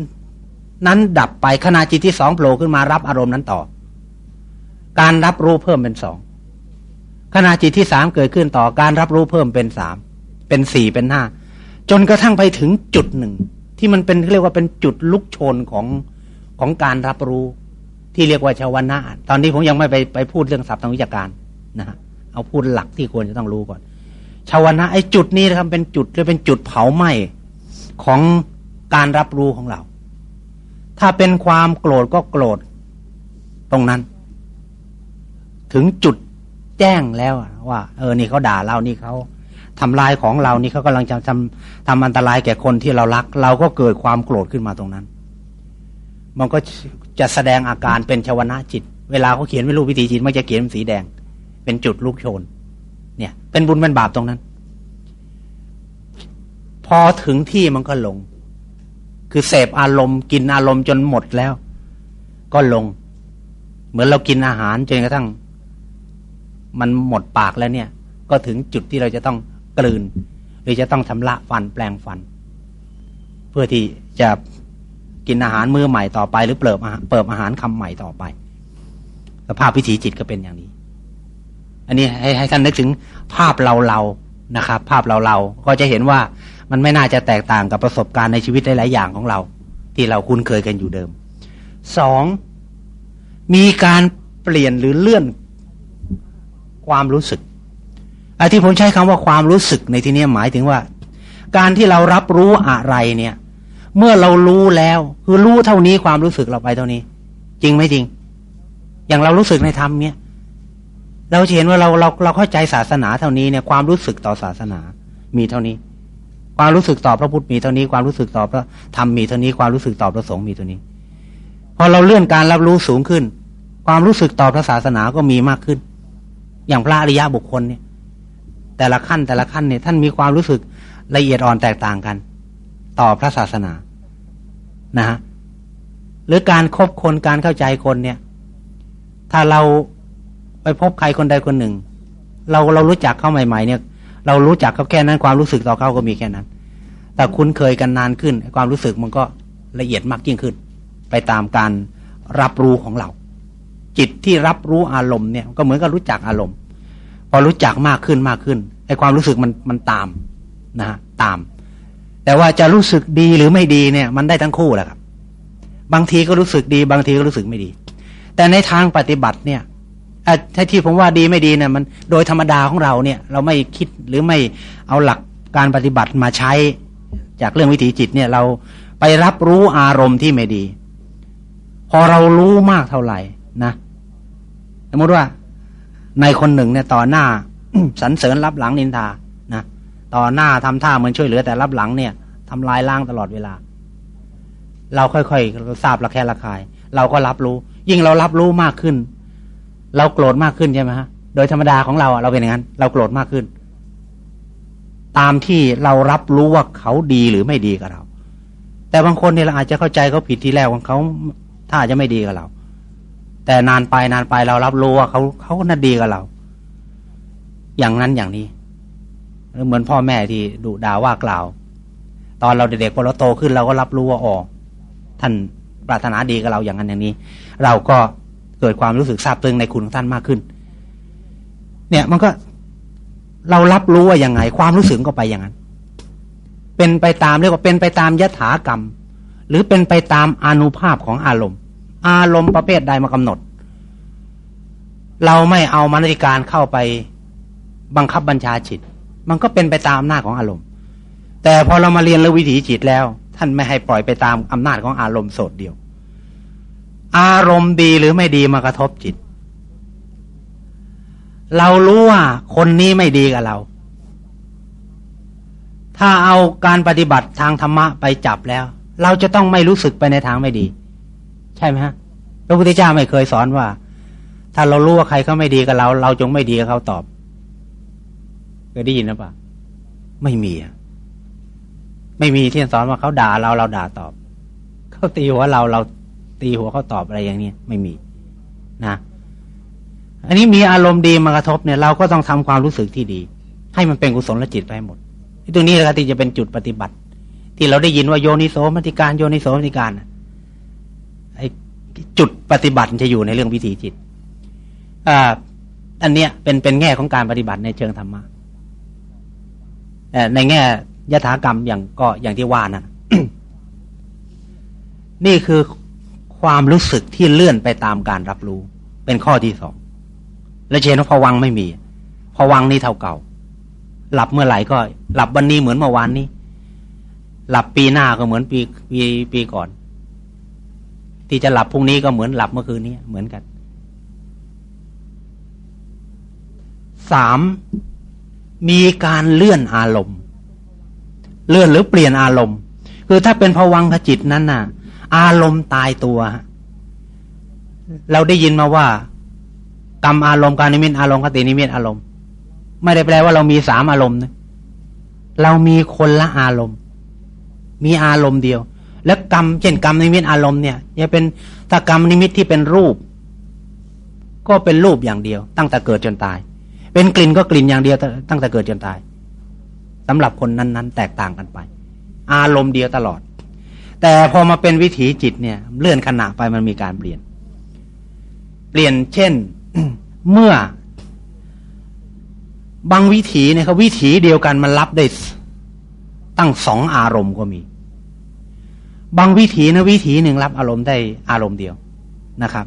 นั้นดับไปขณะจิตที่สองโผล่ขึ้นมารับอารมณ์นั้นต่อ การรับรู้เพิ่มเป็นสองขณะจิตที่สามเกิดขึ้นต่อการรับรู้เพิ่มเป็นสามเป็นสี่เป็นห้าจนกระทั่งไปถึงจุดหนึ่ง ที่มันเป็นเรียกว่าเป็นจุดลุกโชนของของการรับรู้ ที่เรียกว่าชาวนะตอนนี้ผมยังไม่ไปไปพูดเรื่องศัพท์ทางวิชาการนะฮะเอาพูดหลักที่ควรจะต้องรู้ก่อนชาวนะไอ้จุดนี้นะครับเป็นจุดหรือเป็นจุดเผาไหม้ของการรับรู้ของเรา ถ้าเป็นความโกรธก็โกรธตรงนั้น ถึงจุดแจ้งแล้วว่า เออนี่เขาด่าเรานี่เขาทำลายของเรานี่เขากำลังจะทำทำอันตรายแก่คนที่เรารัก เราก็เกิดความโกรธขึ้นมาตรงนั้น มันก็ จะแสดงอาการเป็นชวนะจิต เวลาเขาเขียนเป็นรูปวิถีจิตมันจะเขียนเป็นสีแดง เป็นจุดลูกโชน เนี่ย เป็นบุญเป็นบาปตรงนั้น พอถึงที่มันก็ลง คือเสพอารมณ์ กินอารมณ์จนหมดแล้ว ก็ลง เหมือนเรากินอาหารจนกระทั่ง มันหมดปากแล้วเนี่ย ก็ถึงจุดที่เราจะต้องกลืน หรือจะต้องชำระฟันแปลงฟัน เพื่อที่จะ กินอาหารมื้อใหม่ต่อไป หรือเปิดอาหารเปิดอาหารคำใหม่ต่อไปสภาพวิถีจิตก็เป็นอย่างนี้ อันนี้ให้ให้ท่านนึกถึงภาพเราเรานะครับ ภาพเราเราก็จะเห็นว่ามันไม่น่าจะแตกต่างกับประสบการณ์ในชีวิตหลายๆอย่างของเรา ที่เราคุ้นเคยกันอยู่เดิมสองมีการเปลี่ยนหรือเลื่อนความรู้สึกไอ้ที่ผมใช้คำว่าความรู้สึกในที่นี้หมายถึงว่า การที่เรารับรู้อะไรเนี่ย เมื่อเรารู้แล้ว คือรู้เท่านี้ความรู้สึกเราไปเท่านี้ จริงไหมจริง อย่างเรารู้สึกในธรรมเนี่ยเราเห็นว่าเราเราเราเข้าใจศาสนาเท่านี้เนี่ยความรู้สึกต่อศาสนา มีเท่านี้ ความรู้สึกต่อพระพุทธมีเท่านี้ ความรู้สึกต่อพระธรรมมีเท่านี้ ความรู้สึกต่อพระสงฆ์มีเท่านี้ พอเราเลื่อนการรับรู้สูงขึ้น ความรู้สึกต่อพระศาสนาก็มีมากขึ้น อย่างพระอริยะบุคคลเนี่ย แต่ละขั้นแต่ละขั้นเนี่ยท่านมีความรู้สึกละเอียดอ่อนแตกต่างกัน ต่อพระศาสนา นะฮะหรือการครบคนการเข้าใจคนเนี่ย ถ้าเราไปพบใครคนใดคนหนึ่ง เราเรารู้จักเขาใหม่ ๆ เนี่ย เรารู้จักเขาแค่นั้นความรู้สึกต่อเขาก็มีแค่นั้น แต่คุ้นเคยกันนานขึ้น ความรู้สึกมันก็ละเอียดมากยิ่งขึ้น ไปตามการรับรู้ของเรา จิตที่รับรู้อารมณ์เนี่ยก็เหมือนกับรู้จักอารมณ์ พอรู้จักมากขึ้นมากขึ้นไอ้ความรู้สึกมันมันตามนะฮะตาม แต่ว่าจะรู้สึกดีหรือไม่ดีเนี่ย มันได้ทั้งคู่แหละครับ บางทีก็รู้สึกดี บางทีก็รู้สึกไม่ดี แต่ในทางปฏิบัติเนี่ยถ้าที่ผมว่าดีไม่ดีเนี่ยมันโดยธรรมดาของเราเนี่ย เราไม่คิดหรือไม่เอาหลักการปฏิบัติมาใช้จากเรื่องวิถีจิตเนี่ย เราไปรับรู้อารมณ์ที่ไม่ดี พอเรารู้มากเท่าไหร่นะสมมติว่าในคนหนึ่งเนี่ยต่อหน้าสรรเสริญรับหลังนินทา ต่อหน้าทำท่าเหมือนช่วยเหลือแต่รับหลังเนี่ยทำลายล้างตลอดเวลา เราค่อยๆทราบระแคะระคาย เราก็รับรู้ ยิ่งเรารับรู้มากขึ้น เราโกรธมากขึ้นใช่ไหมฮะโดยธรรมดาของเราเราเป็นอย่างนั้น เราโกรธมากขึ้น ตามที่เรารับรู้ว่าเขาดีหรือไม่ดีกับเรา แต่บางคนเนี่ยเราอาจจะเข้าใจเขาผิดทีแรกว่าเขาถ้าจะไม่ดีกับเรา แต่นานไปนานไปเรารับรู้ว่าเขาเขาน่าดีกับเรา อย่างนั้นอย่างนี้ เหมือนพ่อแม่ที่ดุด่าว่ากล่าว ตอนเราเด็กๆพอเราโตขึ้นเราก็รับรู้ว่าอ๋อท่านปรารถนาดีกับเราอย่างนั้นอย่างนี้ เราก็เกิดความรู้สึกซาบซึ้งในคุณของท่านมากขึ้น เนี่ยมันก็เรารับรู้ว่าอย่างไง ความรู้สึกก็ไปอย่างนั้น เป็นไปตามเรียกว่าเป็นไปตามยถากรรม หรือเป็นไปตามอนุภาพของอารมณ์ อารมณ์ประเภทใดมากำหนด เราไม่เอามนติการเข้าไปบังคับบัญชาจิต มันก็เป็นไปตามอำนาจของอารมณ์ แต่พอเรามาเรียนเรื่องวิถีจิตแล้ว ท่านไม่ให้ปล่อยไปตามอำนาจของอารมณ์โสดเดียว อารมณ์ดีหรือไม่ดีมากระทบจิต เรารู้ว่าคนนี้ไม่ดีกับเรา ถ้าเอาการปฏิบัติทางธรรมะไปจับแล้ว เราจะต้องไม่รู้สึกไปในทางไม่ดี ใช่ไหมฮะพระพุทธเจ้าไม่เคยสอนว่า ถ้าเรารู้ว่าใครเขาไม่ดีกับเรา เราจงไม่ดีกับเขาตอบ เคยได้ยินหรือเปล่าไม่มีไม่มีที่สอนว่าเขาด่าเราเราด่าตอบเขาตีหัวเราเราตีหัวเขาตอบอะไรอย่างนี้ไม่มีนะ อันนี้มีอารมณ์ดีมากระทบเนี่ย เราก็ต้องทำความรู้สึกที่ดี ให้มันเป็นกุศลจิตไปหมดที่ตรงนี้แหละที่จะเป็นจุดปฏิบัติ ที่เราได้ยินว่าโยนิโสมติการโยนิโสมติการไอ้จุดปฏิบัติจะอยู่ในเรื่องวิถีจิตอ่าอันเนี้ยเป็นเป็นแง่ของการปฏิบัติในเชิงธรรมะ ในแง่ยถากรรมอย่างก็อย่างที่ว่านะนี่คือความรู้สึกที่เลื่อนไปตามการรับรู้ เป็นข้อที่สองและเชนว่าพวังไม่มีพวังนี่เท่าเก่า หลับเมื่อไหร่ก็ หลับวันนี้เหมือนเมื่อวานนี้ หลับปีหน้าก็เหมือนปีปีปีก่อน ที่จะหลับพรุ่งนี้ก็เหมือนหลับเมื่อคืนนี้เหมือนกันสาม มีการเลื่อนอารมณ์ เลื่อนหรือเปลี่ยนอารมณ์ คือถ้าเป็นภวังขจิตนั้นน่ะ อารมณ์ตายตัว เราได้ยินมาว่า กรรมอารมณ์กรรมนิมิตอารมณ์คตินิมิตอารมณ์ ไม่ได้แปลว่าเรามีสามอารมณ์นะเรามีคนละอารมณ์ มีอารมณ์เดียว แล้วกรรมเช่นกรรมนิมิตอารมณ์เนี่ยจะเป็นถ้ากรรมนิมิตที่เป็นรูป ก็เป็นรูปอย่างเดียว ตั้งแต่เกิดจนตาย เป็นกลิ่นก็กลิ่นอย่างเดียวตั้งแต่เกิดจนตายสำหรับคนนั้นๆ แตกต่างกันไป อารมณ์เดียวตลอด แต่พอมาเป็นวิถีจิตเนี่ยเลื่อนขณะไปมันมีการเปลี่ยน เปลี่ยนเช่นเมื่อบางวิถีเนี่ยเขาวิถีเดียวกันมันรับได้ตั้งสองอารมณ์ก็มี บางวิถีนะวิถีหนึ่งรับอารมณ์ได้อารมณ์เดียวนะครับ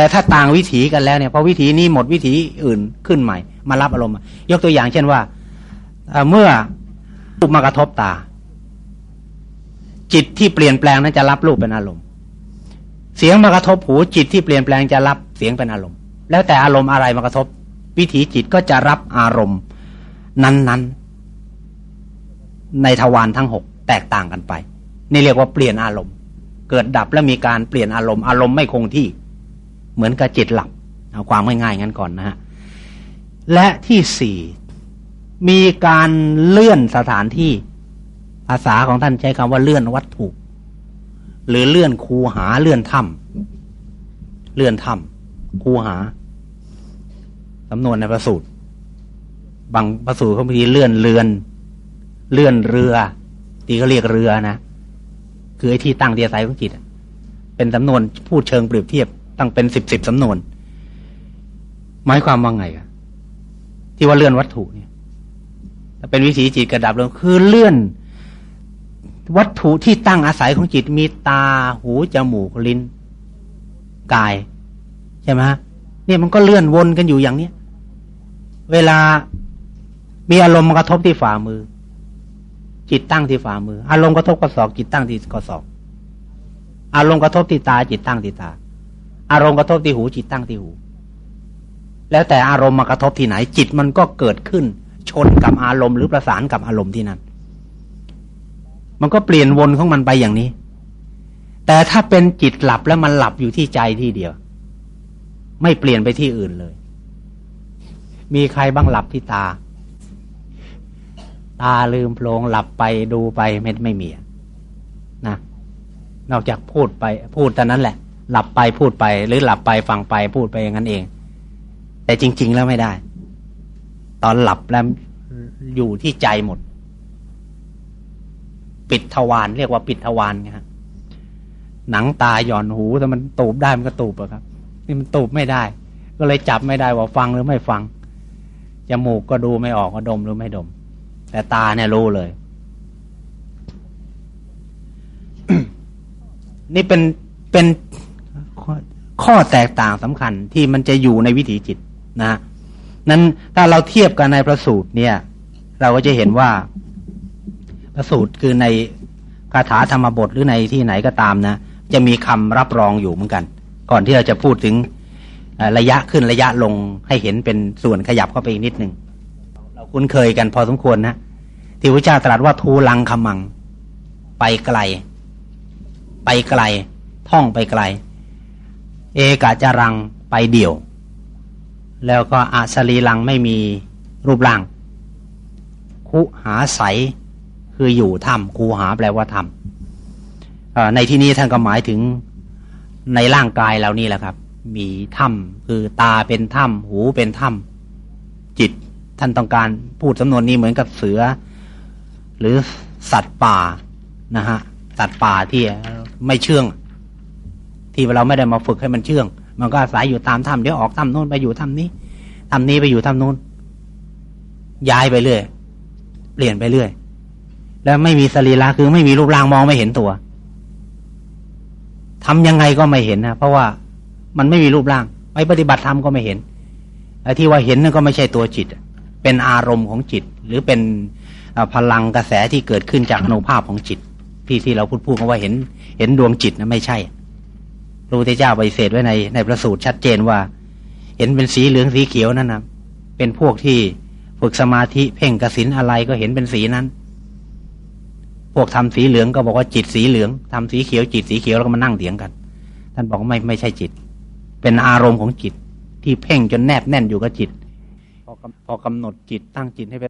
แต่ถ้าต่างวิถีกันแล้วเนี่ยพอวิถีนี้หมดวิถีอื่นขึ้นใหม่ มารับอารมณ์ ยกตัวอย่างเช่นว่าเมื่อรูปมากระทบตา จิตที่เปลี่ยนแปลงนั้นจะรับรูปเป็นอารมณ์ เสียงมากระทบหูจิตที่เปลี่ยนแปลงจะรับเสียงเป็นอารมณ์ แล้วแต่อารมณ์อะไรมากระทบ วิถีจิตก็จะรับอารมณ์ นั้นๆ ในทวารทั้งหกแตกต่างกันไป นี่เรียกว่าเปลี่ยนอารมณ์ เกิดดับแล้วมีการเปลี่ยนอารมณ์อารมณ์ไม่คงที่ เหมือนกับจิตหลับเอาความง่ายๆงั้นก่อนนะฮะและที่สี่มีการเลื่อนสถานที่ภาษาของท่านใช้คำว่าเลื่อนวัตถุ หรือเลื่อนคูหาเลื่อนถ้ำเลื่อนถ้ำคูหาสำนวนในประสูตรบางประสูตรเขาบางทีเลื่อนเรือน เลื่อนเรือที่เขาเรียกเรือนะคือไอ้ที่ตั้งเดียไซของจิตเป็นสำนวนพูดเชิงเปรียบเทียบ ตั้งเป็นสิบสิบสำนวน หมายความว่าไงอะที่ว่าเลื่อนวัตถุเนี่ยเป็นวิถีจิตกระดับลงคือเลื่อน วัตถุที่ตั้งอาศัยของจิตมีตาหูจมูกลิ้น กาย ใช่ไหมเนี่ยมันก็เลื่อนวนกันอยู่อย่างเนี้ยเวลามีอารมณ์กระทบที่ฝ่ามือ จิตตั้งที่ฝ่ามือ อารมณ์กระทบกระสอบจิตตั้งที่กระสอบอารมณ์กระทบที่ตาจิตตั้งที่ตา อารมณ์กระทบที่หูจิตตั้งที่หู แล้วแต่อารมณ์มากระทบที่ไหน จิตมันก็เกิดขึ้น ชนกับอารมณ์หรือประสานกับอารมณ์ที่นั้น มันก็เปลี่ยนวนของมันไปอย่างนี้ แต่ถ้าเป็นจิตหลับแล้วมันหลับอยู่ที่ใจที่เดียว ไม่เปลี่ยนไปที่อื่นเลย มีใครบ้างหลับที่ตา ตาลืมโพลงหลับไปดูไปไม่ไม่มีนะนอกจากพูดไปพูดแต่นั้นแหละ หลับไปพูดไป หรือหลับไปฟังไปพูดไปอย่างนั้นเอง แต่จริง ๆ แล้วไม่ได้ ตอนหลับแล้วอยู่ที่ใจหมด ปิดทวารเรียกว่าปิดทวารไงครับหนังตาหย่อนหูแต่มันตูบได้มันก็ตูบอะครับ นี่มันตูบไม่ได้ ก็เลยจับไม่ได้ว่าฟังหรือไม่ฟังจมูกก็ดูไม่ออกว่าดมหรือไม่ดม แต่ตาเนี่ยรู้เลย นี่เป็นเป็น ข้อแตกต่างสำคัญที่มันจะอยู่ในวิถีจิตนะนั้นถ้าเราเทียบกันในพระสูตรเนี่ย เราก็จะเห็นว่าพระสูตรคือในคาถาธรรมบทหรือในที่ไหนก็ตามนะ จะมีคำรับรองอยู่เหมือนกัน ก่อนที่เราจะพูดถึงระยะขึ้นระยะลงให้เห็นเป็นส่วนขยับเข้าไปอีกนิดหนึ่งเราคุ้นเคยกันพอสมควรนะที่พระเจ้าตรัสว่าทูลังคมัง ไปไกล ไปไกล ท่องไปไกล เอกาจรังไปเดี่ยว แล้วก็อาสลีลังไม่มีรูปร่าง คุหาใสคืออยู่ถ้ำคูหาแปลว่าถ้ำในที่นี้ท่านก็หมายถึงในร่างกายเรานี่แหละครับ มีถ้ำคือตาเป็นถ้ำหูเป็นถ้ำจิตท่านต้องการพูดสำนวนนี้เหมือนกับเสือ หรือสัตว์ป่านะฮะสัตว์ป่าที่ไม่เชื่อง ที่เราไม่ได้มาฝึกให้มันเชื่อง มันก็อาศัยอยู่ตามถ้ำเดี๋ยวออกถ้ำโน้นไปอยู่ถ้ำนี้ถ้ำนี้ไปอยู่ถ้ำโน้น ย้ายไปเรื่อยเปลี่ยนไปเรื่อย แล้วไม่มีสรีระคือไม่มีรูปร่างมองไม่เห็นตัวทำยังไงก็ไม่เห็นนะเพราะว่ามันไม่มีรูปร่าง ไปปฏิบัติธรรมก็ไม่เห็นไอ้ที่ว่าเห็นนั่นก็ไม่ใช่ตัวจิต เป็นอารมณ์ของจิต หรือเป็นพลังกระแสที่เกิดขึ้นจากอนุภาพของจิต ที่ที่เราพูดพูดกันว่าเห็น เห็นดวงจิตนะไม่ใช่ พระพุทธเจ้าปฏิเสธไว้ในในประสูตรชัดเจนว่า เห็นเป็นสีเหลืองสีเขียวนั่นนะเป็นพวกที่ฝึกสมาธิเพ่งกสินอะไรก็เห็นเป็นสีนั้น พวกทำสีเหลืองก็บอกว่าจิตสีเหลืองทำสีเขียวจิตสีเขียวแล้วก็มานั่งเถียงกัน ท่านบอกว่าไม่ไม่ใช่จิต เป็นอารมณ์ของจิตที่เพ่งจนแนบแน่นอยู่กับจิตพอกำพอกำหนดจิตตั้งจิตให้ไป